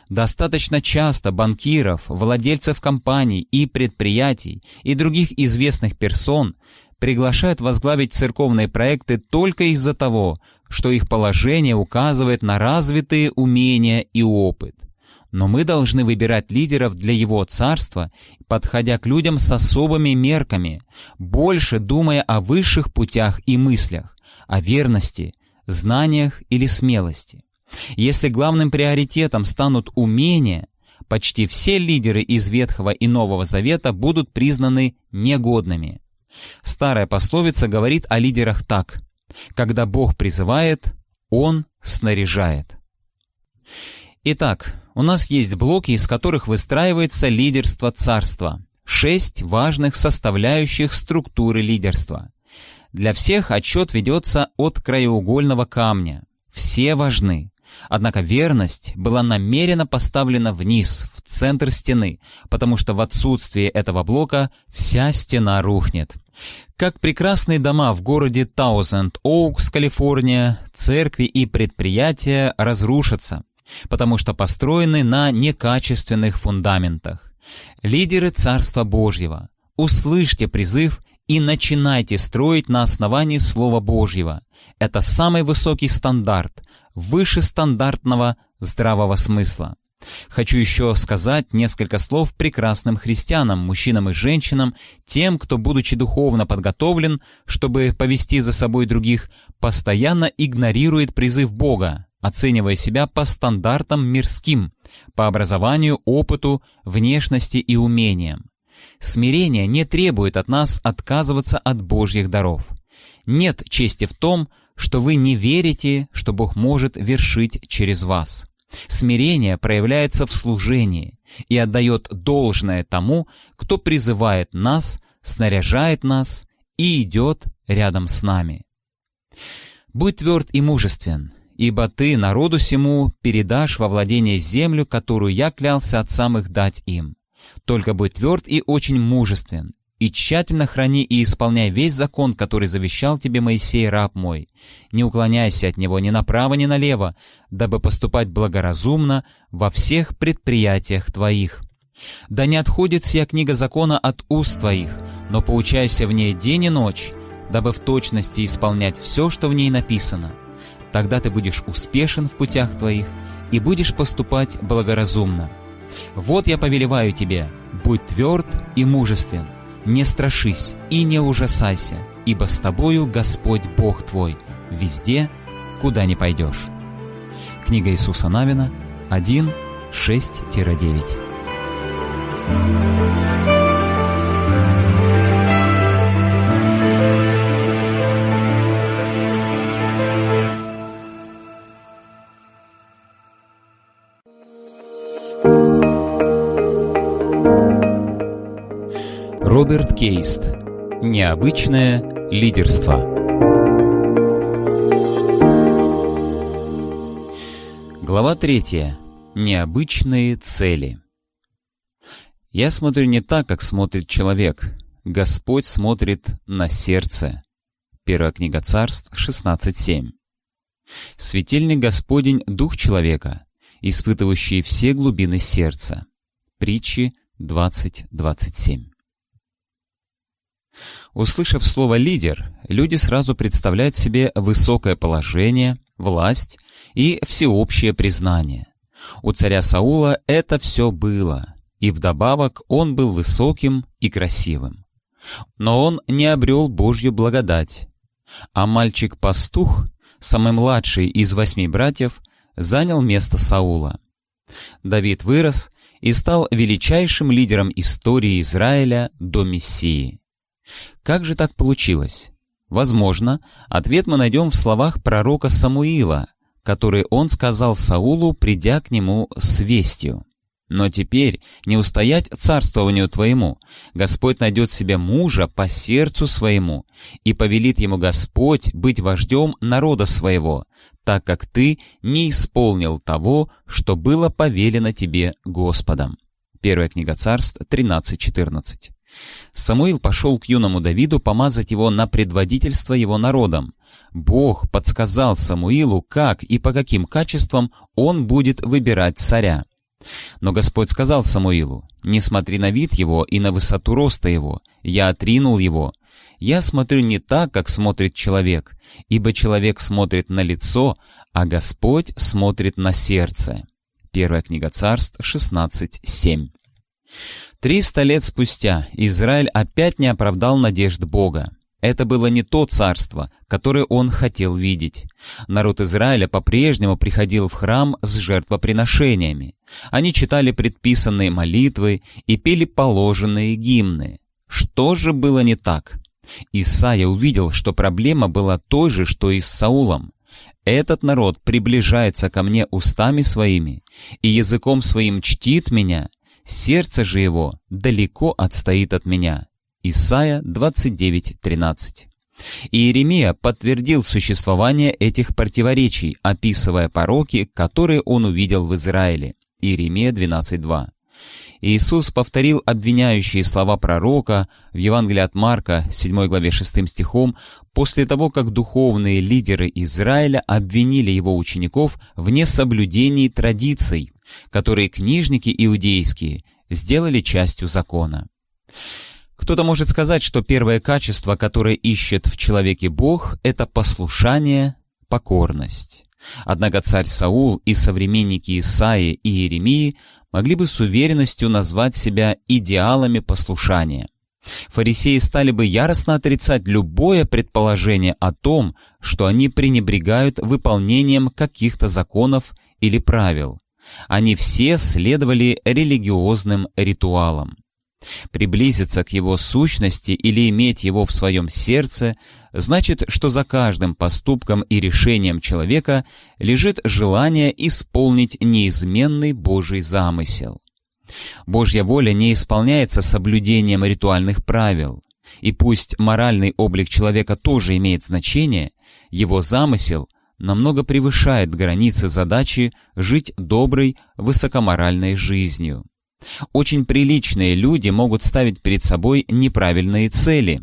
Достаточно часто банкиров, владельцев компаний и предприятий и других известных персон приглашают возглавить церковные проекты только из-за того, что их положение указывает на развитые умения и опыт. Но мы должны выбирать лидеров для его царства, подходя к людям с особыми мерками, больше думая о высших путях и мыслях, о верности, знаниях или смелости. Если главным приоритетом станут умения, почти все лидеры из Ветхого и Нового Завета будут признаны негодными. Старая пословица говорит о лидерах так. Когда Бог призывает, Он снаряжает. Итак, у нас есть блоки, из которых выстраивается лидерство царства. Шесть важных составляющих структуры лидерства. Для всех отчет ведется от краеугольного камня. Все важны. Однако верность была намеренно поставлена вниз, в центр стены, потому что в отсутствие этого блока вся стена рухнет. Как прекрасные дома в городе Таузенд Оукс, Калифорния, церкви и предприятия разрушатся, потому что построены на некачественных фундаментах. Лидеры Царства Божьего, услышьте призыв и начинайте строить на основании Слова Божьего. Это самый высокий стандарт, выше стандартного здравого смысла. Хочу еще сказать несколько слов прекрасным христианам, мужчинам и женщинам, тем, кто, будучи духовно подготовлен, чтобы повести за собой других, постоянно игнорирует призыв Бога, оценивая себя по стандартам мирским, по образованию, опыту, внешности и умениям. Смирение не требует от нас отказываться от Божьих даров. Нет чести в том, что вы не верите, что Бог может вершить через вас. Смирение проявляется в служении и отдает должное тому, кто призывает нас, снаряжает нас и идет рядом с нами. Будь тверд и мужествен, ибо ты народу сему передашь во владение землю, которую я клялся отцам их дать им. Только будь тверд и очень мужествен, и тщательно храни и исполняй весь закон, который завещал тебе Моисей, раб мой. Не уклоняйся от него ни направо, ни налево, дабы поступать благоразумно во всех предприятиях твоих. Да не отходит сия книга закона от уст твоих, но поучайся в ней день и ночь, дабы в точности исполнять все, что в ней написано. Тогда ты будешь успешен в путях твоих и будешь поступать благоразумно. Вот я повелеваю тебе, будь тверд и мужествен, не страшись и не ужасайся, ибо с тобою Господь Бог твой, везде, куда не пойдешь. Книга Иисуса Навина 1, 6-9 Роберт Кейст. Необычное лидерство. Глава третья. Необычные цели. Я смотрю не так, как смотрит человек. Господь смотрит на сердце. Первая книга царств 16.7. Светильник Господень — дух человека, испытывающий все глубины сердца. Притчи 20.27 Услышав слово «лидер», люди сразу представляют себе высокое положение, власть и всеобщее признание. У царя Саула это все было, и вдобавок он был высоким и красивым. Но он не обрел Божью благодать. А мальчик-пастух, самый младший из восьми братьев, занял место Саула. Давид вырос и стал величайшим лидером истории Израиля до Мессии. Как же так получилось? Возможно, ответ мы найдем в словах пророка Самуила, которые он сказал Саулу, придя к нему с вестью. Но теперь не устоять царствованию твоему. Господь найдет себе мужа по сердцу своему, и повелит ему Господь быть вождем народа своего, так как ты не исполнил того, что было повелено тебе Господом. Первая книга царств 13.14. Самуил пошел к юному Давиду помазать его на предводительство его народом. Бог подсказал Самуилу, как и по каким качествам он будет выбирать царя. Но Господь сказал Самуилу, «Не смотри на вид его и на высоту роста его, я отринул его. Я смотрю не так, как смотрит человек, ибо человек смотрит на лицо, а Господь смотрит на сердце». Первая книга царств, 16.7. Триста лет спустя Израиль опять не оправдал надежд Бога. Это было не то царство, которое он хотел видеть. Народ Израиля по-прежнему приходил в храм с жертвоприношениями. Они читали предписанные молитвы и пели положенные гимны. Что же было не так? Исаия увидел, что проблема была той же, что и с Саулом. Этот народ приближается ко мне устами своими, и языком своим чтит меня, сердце же его далеко отстоит от меня. Исайя 29.13. Иеремия подтвердил существование этих противоречий, описывая пороки, которые он увидел в Израиле. Иеремия 12.2. Иисус повторил обвиняющие слова пророка в Евангелии от Марка, 7 главе 6 стихом, после того, как духовные лидеры Израиля обвинили его учеников в несоблюдении традиций, которые книжники иудейские сделали частью закона. Кто-то может сказать, что первое качество, которое ищет в человеке Бог, это послушание, покорность. Однако царь Саул и современники Исаии и Иеремии могли бы с уверенностью назвать себя идеалами послушания. Фарисеи стали бы яростно отрицать любое предположение о том, что они пренебрегают выполнением каких-то законов или правил. Они все следовали религиозным ритуалам. Приблизиться к его сущности или иметь его в своем сердце значит, что за каждым поступком и решением человека лежит желание исполнить неизменный Божий замысел. Божья воля не исполняется соблюдением ритуальных правил, и пусть моральный облик человека тоже имеет значение, его замысел намного превышает границы задачи жить доброй, высокоморальной жизнью. Очень приличные люди могут ставить перед собой неправильные цели.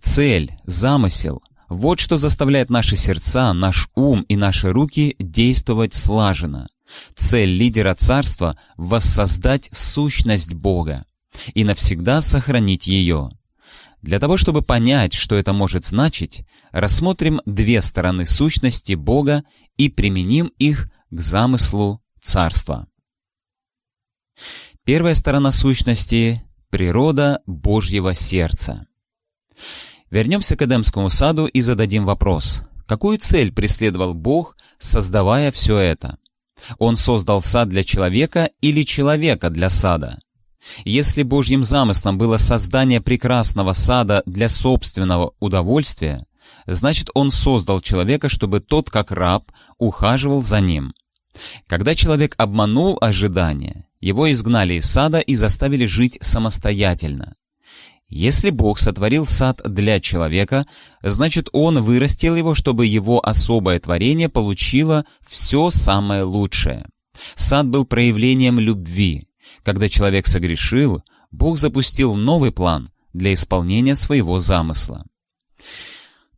Цель, замысел – вот что заставляет наши сердца, наш ум и наши руки действовать слаженно. Цель лидера царства – воссоздать сущность Бога и навсегда сохранить ее. Для того, чтобы понять, что это может значить, рассмотрим две стороны сущности Бога и применим их к замыслу царства. Первая сторона сущности — природа Божьего сердца. Вернемся к Эдемскому саду и зададим вопрос. Какую цель преследовал Бог, создавая все это? Он создал сад для человека или человека для сада? Если Божьим замыслом было создание прекрасного сада для собственного удовольствия, значит Он создал человека, чтобы тот, как раб, ухаживал за ним. Когда человек обманул ожидания, его изгнали из сада и заставили жить самостоятельно. Если Бог сотворил сад для человека, значит Он вырастил его, чтобы его особое творение получило все самое лучшее. Сад был проявлением любви. Когда человек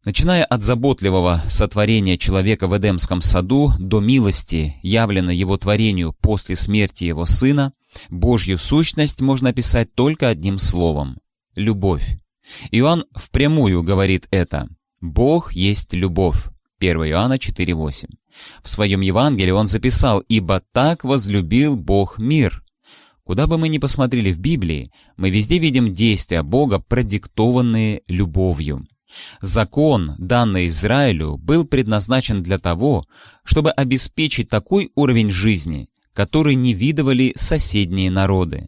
Начиная от заботливого сотворения человека в Эдемском саду до милости, явленной его творению после смерти его сына, Божью сущность можно описать только одним словом – любовь. Иоанн впрямую говорит это «Бог есть любовь». 1 Иоанна 4.8. В своем Евангелии он записал «Ибо так возлюбил Бог мир». Куда бы мы ни посмотрели в Библии, мы везде видим действия Бога, продиктованные любовью. Закон, данный Израилю, был предназначен для того, чтобы обеспечить такой уровень жизни, который не видывали соседние народы.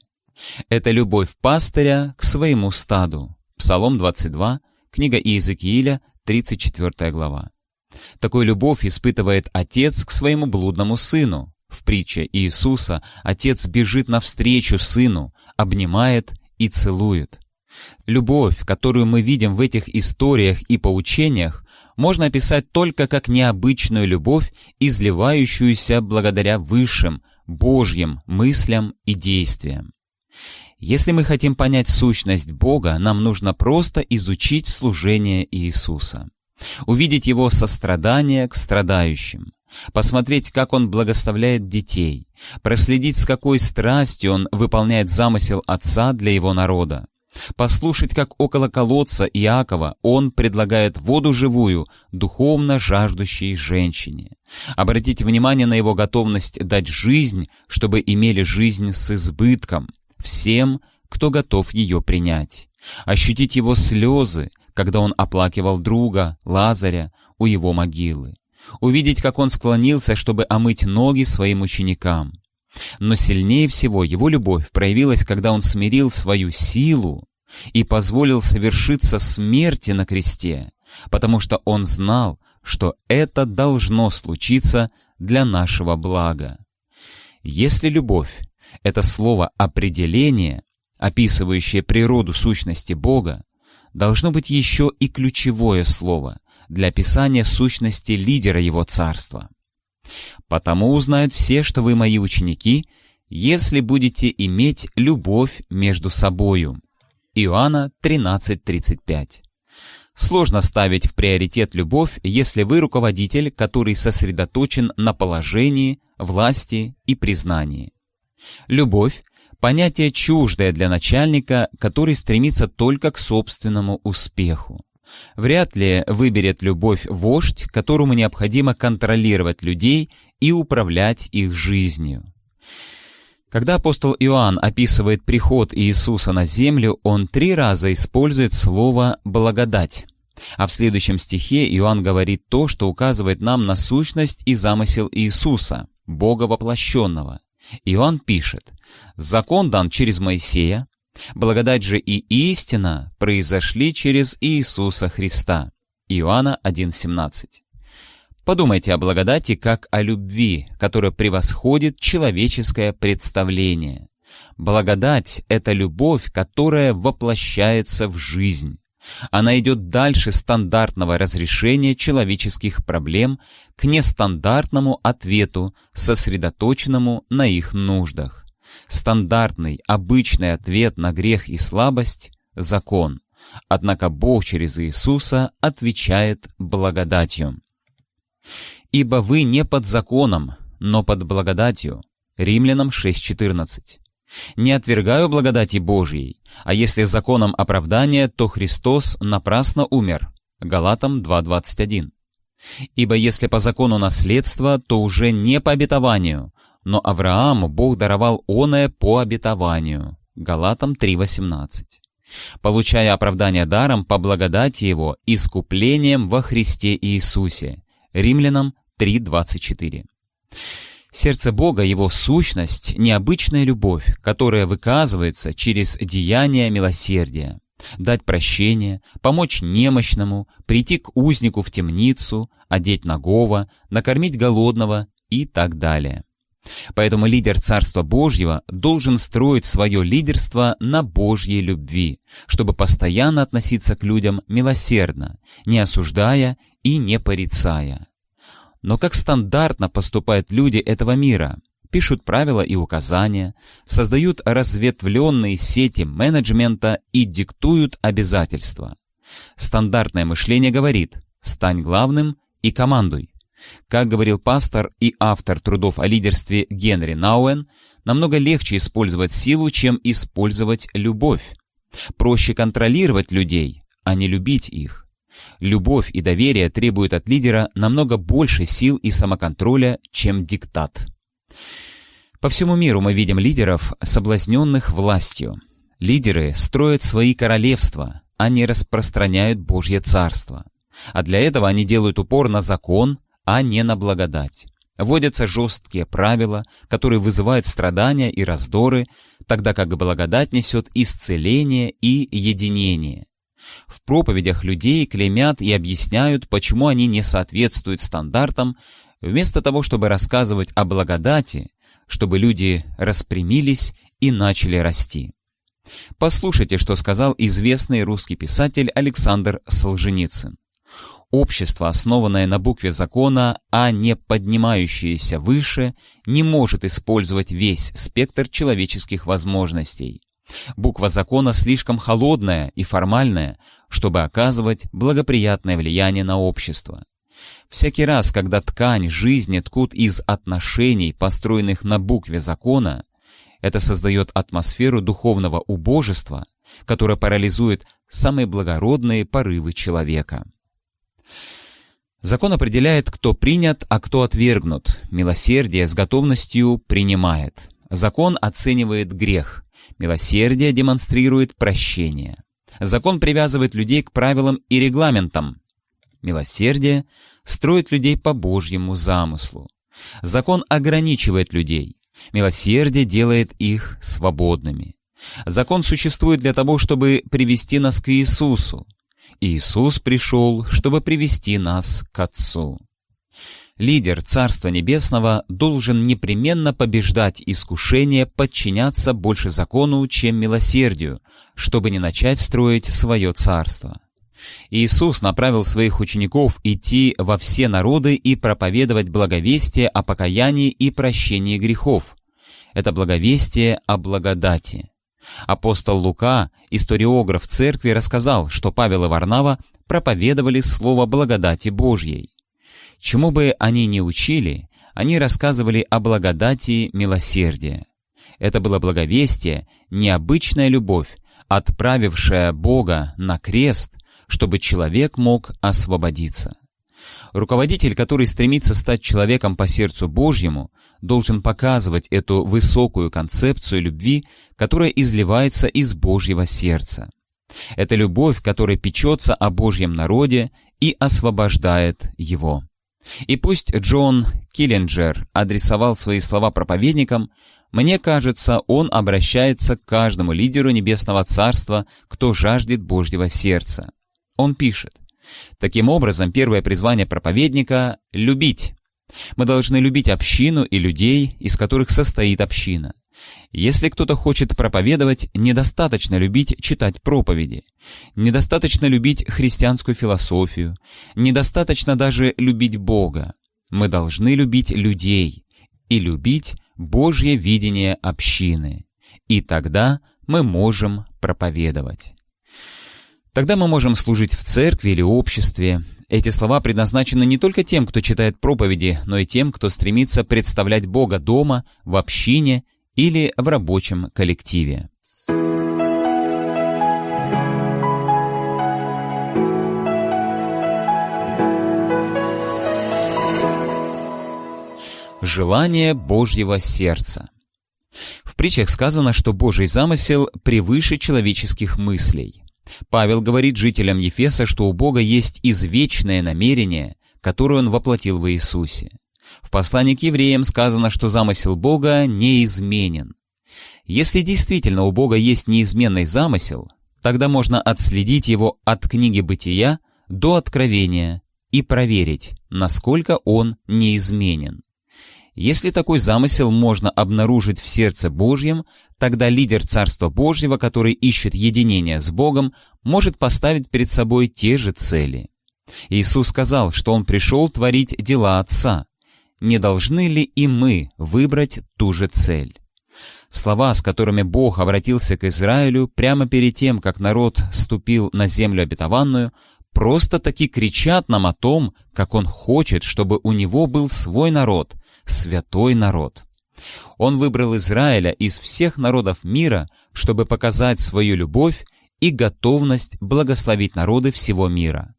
Это любовь пастыря к своему стаду. Псалом 22, книга Иезекииля, 34 глава. Такую любовь испытывает отец к своему блудному сыну. В притче Иисуса отец бежит навстречу сыну, обнимает и целует. Любовь, которую мы видим в этих историях и поучениях, можно описать только как необычную любовь, изливающуюся благодаря высшим, Божьим мыслям и действиям. Если мы хотим понять сущность Бога, нам нужно просто изучить служение Иисуса, увидеть Его сострадание к страдающим, посмотреть, как Он благословляет детей, проследить, с какой страстью Он выполняет замысел Отца для Его народа, послушать, как около колодца Иакова он предлагает воду живую, духовно жаждущей женщине, обратить внимание на его готовность дать жизнь, чтобы имели жизнь с избытком, всем, кто готов ее принять, ощутить его слезы, когда он оплакивал друга, Лазаря, у его могилы, увидеть, как он склонился, чтобы омыть ноги своим ученикам, но сильнее всего его любовь проявилась, когда он смирил свою силу и позволил совершиться смерти на кресте, потому что он знал, что это должно случиться для нашего блага. Если любовь — это слово определение, описывающее природу сущности Бога, должно быть еще и ключевое слово для описания сущности лидера Его Царства. Потому узнают все, что вы мои ученики, если будете иметь любовь между собою». Иоанна 13.35. Сложно ставить в приоритет любовь, если вы руководитель, который сосредоточен на положении, власти и признании. Любовь – понятие чуждое для начальника, который стремится только к собственному успеху. Вряд ли выберет любовь вождь, которому необходимо контролировать людей и управлять их жизнью. Когда апостол Иоанн описывает приход Иисуса на землю, он три раза использует слово «благодать». А в следующем стихе Иоанн говорит то, что указывает нам на сущность и замысел Иисуса, Бога воплощенного. Иоанн пишет, «Закон дан через Моисея, Благодать же и истина произошли через Иисуса Христа. Иоанна 1.17. Подумайте о благодати как о любви, которая превосходит человеческое представление. Благодать — это любовь, которая воплощается в жизнь. Она идет дальше стандартного разрешения человеческих проблем к нестандартному ответу, сосредоточенному на их нуждах. Стандартный, обычный ответ на грех и слабость — закон. Однако Бог через Иисуса отвечает благодатью. «Ибо вы не под законом, но под благодатью». Римлянам 6.14. «Не отвергаю благодати Божьей, а если законом оправдания, то Христос напрасно умер». Галатам 2.21. «Ибо если по закону наследства, то уже не по обетованию, но Аврааму Бог даровал оное по обетованию. Галатам 3.18. Получая оправдание даром по благодати Его, искуплением во Христе Иисусе. Римлянам 3.24. Сердце Бога, Его сущность, необычная любовь, которая выказывается через деяние милосердия. Дать прощение, помочь немощному, прийти к узнику в темницу, одеть нагого, накормить голодного и так далее. Поэтому лидер Царства Божьего должен строить свое лидерство на Божьей любви, чтобы постоянно относиться к людям милосердно, не осуждая и не порицая. Но как стандартно поступают люди этого мира? Пишут правила и указания, создают разветвленные сети менеджмента и диктуют обязательства. Стандартное мышление говорит «стань главным и командуй». Как говорил пастор и автор трудов о лидерстве Генри Науэн, намного легче использовать силу, чем использовать любовь. Проще контролировать людей, а не любить их. Любовь и доверие требуют от лидера намного больше сил и самоконтроля, чем диктат. По всему миру мы видим лидеров, соблазненных властью. Лидеры строят свои королевства, а не распространяют Божье Царство. А для этого они делают упор на закон, а не на благодать. Вводятся жесткие правила, которые вызывают страдания и раздоры, тогда как благодать несет исцеление и единение. В проповедях людей клеймят и объясняют, почему они не соответствуют стандартам, вместо того, чтобы рассказывать о благодати, чтобы люди распрямились и начали расти. Послушайте, что сказал известный русский писатель Александр Солженицын. Общество, основанное на букве закона, а не поднимающееся выше, не может использовать весь спектр человеческих возможностей. Буква закона слишком холодная и формальная, чтобы оказывать благоприятное влияние на общество. Всякий раз, когда ткань жизни ткут из отношений, построенных на букве закона, это создает атмосферу духовного убожества, которая парализует самые благородные порывы человека. Закон определяет, кто принят, а кто отвергнут. Милосердие с готовностью принимает. Закон оценивает грех. Милосердие демонстрирует прощение. Закон привязывает людей к правилам и регламентам. Милосердие строит людей по Божьему замыслу. Закон ограничивает людей. Милосердие делает их свободными. Закон существует для того, чтобы привести нас к Иисусу. Иисус пришел, чтобы привести нас к Отцу. Лидер Царства Небесного должен непременно побеждать искушение подчиняться больше закону, чем милосердию, чтобы не начать строить свое царство. Иисус направил своих учеников идти во все народы и проповедовать благовестие о покаянии и прощении грехов. Это благовестие о благодати. Апостол Лука, историограф церкви, рассказал, что Павел и Варнава проповедовали слово благодати Божьей. Чему бы они ни учили, они рассказывали о благодати милосердия. Это было благовестие, необычная любовь, отправившая Бога на крест, чтобы человек мог освободиться. Руководитель, который стремится стать человеком по сердцу Божьему, должен показывать эту высокую концепцию любви, которая изливается из Божьего сердца. Это любовь, которая печется о Божьем народе и освобождает его. И пусть Джон Киллинджер адресовал свои слова проповедникам, мне кажется, он обращается к каждому лидеру Небесного Царства, кто жаждет Божьего сердца. Он пишет, Таким образом, первое призвание проповедника — любить. Мы должны любить общину и людей, из которых состоит община. Если кто-то хочет проповедовать, недостаточно любить читать проповеди, недостаточно любить христианскую философию, недостаточно даже любить Бога. Мы должны любить людей и любить Божье видение общины. И тогда мы можем проповедовать. Тогда мы можем служить в церкви или обществе. Эти слова предназначены не только тем, кто читает проповеди, но и тем, кто стремится представлять Бога дома, в общине или в рабочем коллективе. Желание Божьего сердца В притчах сказано, что Божий замысел превыше человеческих мыслей. Павел говорит жителям Ефеса, что у Бога есть извечное намерение, которое Он воплотил в Иисусе. В послании к евреям сказано, что замысел Бога неизменен. Если действительно у Бога есть неизменный замысел, тогда можно отследить его от книги Бытия до Откровения и проверить, насколько он неизменен. Если такой замысел можно обнаружить в сердце Божьем, тогда лидер Царства Божьего, который ищет единения с Богом, может поставить перед собой те же цели. Иисус сказал, что Он пришел творить дела Отца. Не должны ли и мы выбрать ту же цель? Слова, с которыми Бог обратился к Израилю прямо перед тем, как народ ступил на землю обетованную, просто-таки кричат нам о том, как Он хочет, чтобы у Него был свой народ, святой народ. Он выбрал Израиля из всех народов мира, чтобы показать свою любовь и готовность благословить народы всего мира.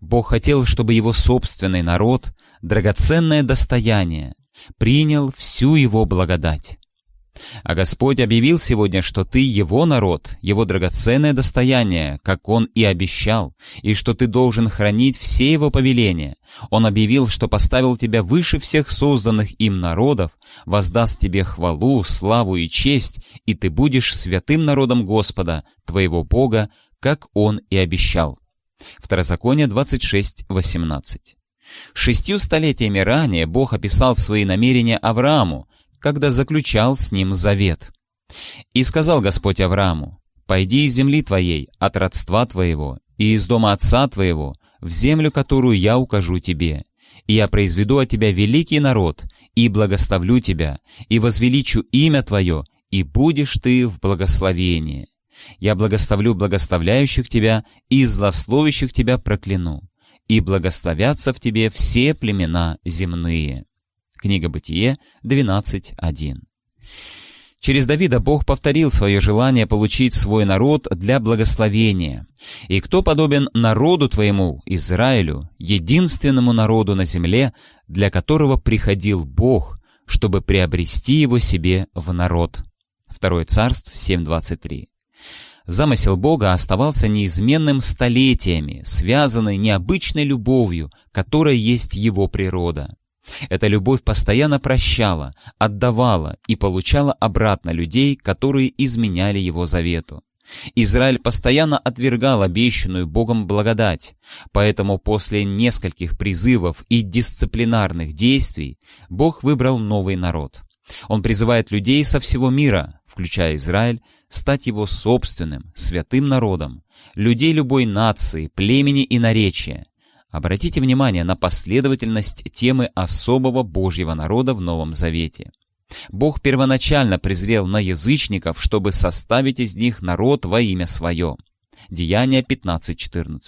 Бог хотел, чтобы его собственный народ, драгоценное достояние, принял всю его благодать. А Господь объявил сегодня, что ты его народ, его драгоценное достояние, как он и обещал, и что ты должен хранить все его повеления. Он объявил, что поставил тебя выше всех созданных им народов, воздаст тебе хвалу, славу и честь, и ты будешь святым народом Господа, твоего Бога, как он и обещал. Второзаконие 26.18 Шестью столетиями ранее Бог описал свои намерения Аврааму, когда заключал с ним завет. «И сказал Господь Аврааму, «Пойди из земли твоей, от родства твоего, и из дома отца твоего, в землю, которую я укажу тебе, и я произведу от тебя великий народ, и благословлю тебя, и возвеличу имя твое, и будешь ты в благословении. Я благословлю благословляющих тебя, и злословящих тебя прокляну, и благословятся в тебе все племена земные». Книга Бытие 12.1. Через Давида Бог повторил свое желание получить свой народ для благословения. «И кто подобен народу твоему, Израилю, единственному народу на земле, для которого приходил Бог, чтобы приобрести его себе в народ?» Второе царство 7.23. Замысел Бога оставался неизменным столетиями, связанный необычной любовью, которая есть его природа. Эта любовь постоянно прощала, отдавала и получала обратно людей, которые изменяли его завету. Израиль постоянно отвергал обещанную Богом благодать, поэтому после нескольких призывов и дисциплинарных действий Бог выбрал новый народ. Он призывает людей со всего мира, включая Израиль, стать его собственным, святым народом, людей любой нации, племени и наречия, Обратите внимание на последовательность темы особого Божьего народа в Новом Завете. Бог первоначально презрел на язычников, чтобы составить из них народ во имя свое. Деяние 15.14.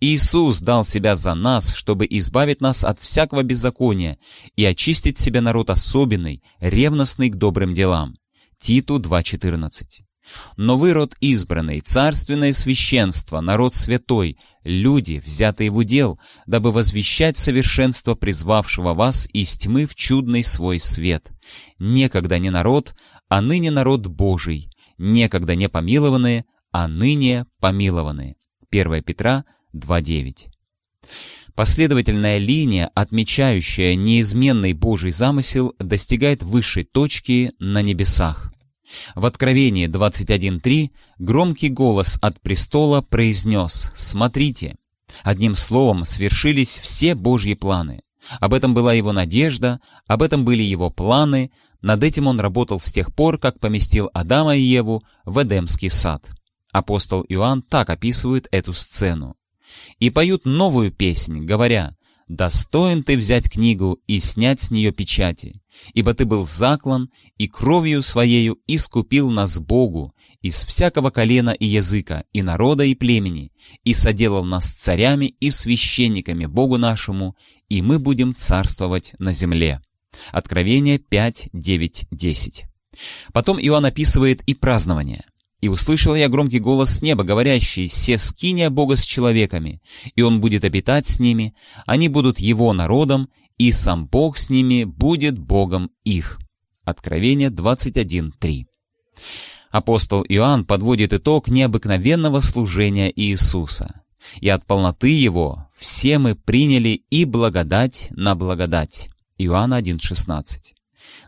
Иисус дал себя за нас, чтобы избавить нас от всякого беззакония и очистить себе народ особенный, ревностный к добрым делам. Титу 2.14. Но вы род избранный, царственное священство, народ святой, люди, взятые в удел, дабы возвещать совершенство призвавшего вас из тьмы в чудный свой свет. Некогда не народ, а ныне народ Божий, некогда не помилованные, а ныне помилованные. 1 Петра 2.9 Последовательная линия, отмечающая неизменный Божий замысел, достигает высшей точки на небесах. В Откровении 21.3 громкий голос от престола произнес «Смотрите!» Одним словом, свершились все Божьи планы. Об этом была его надежда, об этом были его планы, над этим он работал с тех пор, как поместил Адама и Еву в Эдемский сад. Апостол Иоанн так описывает эту сцену. «И поют новую песнь, говоря, достоин ты взять книгу и снять с нее печати, ибо ты был заклан и кровью своею искупил нас Богу из всякого колена и языка, и народа, и племени, и соделал нас царями и священниками Богу нашему, и мы будем царствовать на земле». Откровение 5, 9, 10. Потом Иоанн описывает и празднование. И услышал я громкий голос с неба, говорящий, «Се скиния Бога с человеками, и Он будет обитать с ними, они будут Его народом, и сам Бог с ними будет Богом их». Откровение 21.3. Апостол Иоанн подводит итог необыкновенного служения Иисуса. «И от полноты Его все мы приняли и благодать на благодать». Иоанна 1.16.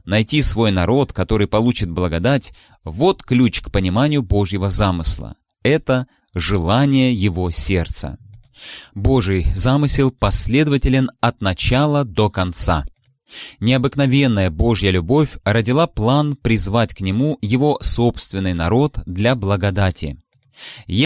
Найти свой народ, который получит благодать, вот ключ к пониманию Божьего замысла. Это желание его сердца. Божий замысел последователен от начала до конца. Необыкновенная Божья любовь родила план призвать к нему его собственный народ для благодати.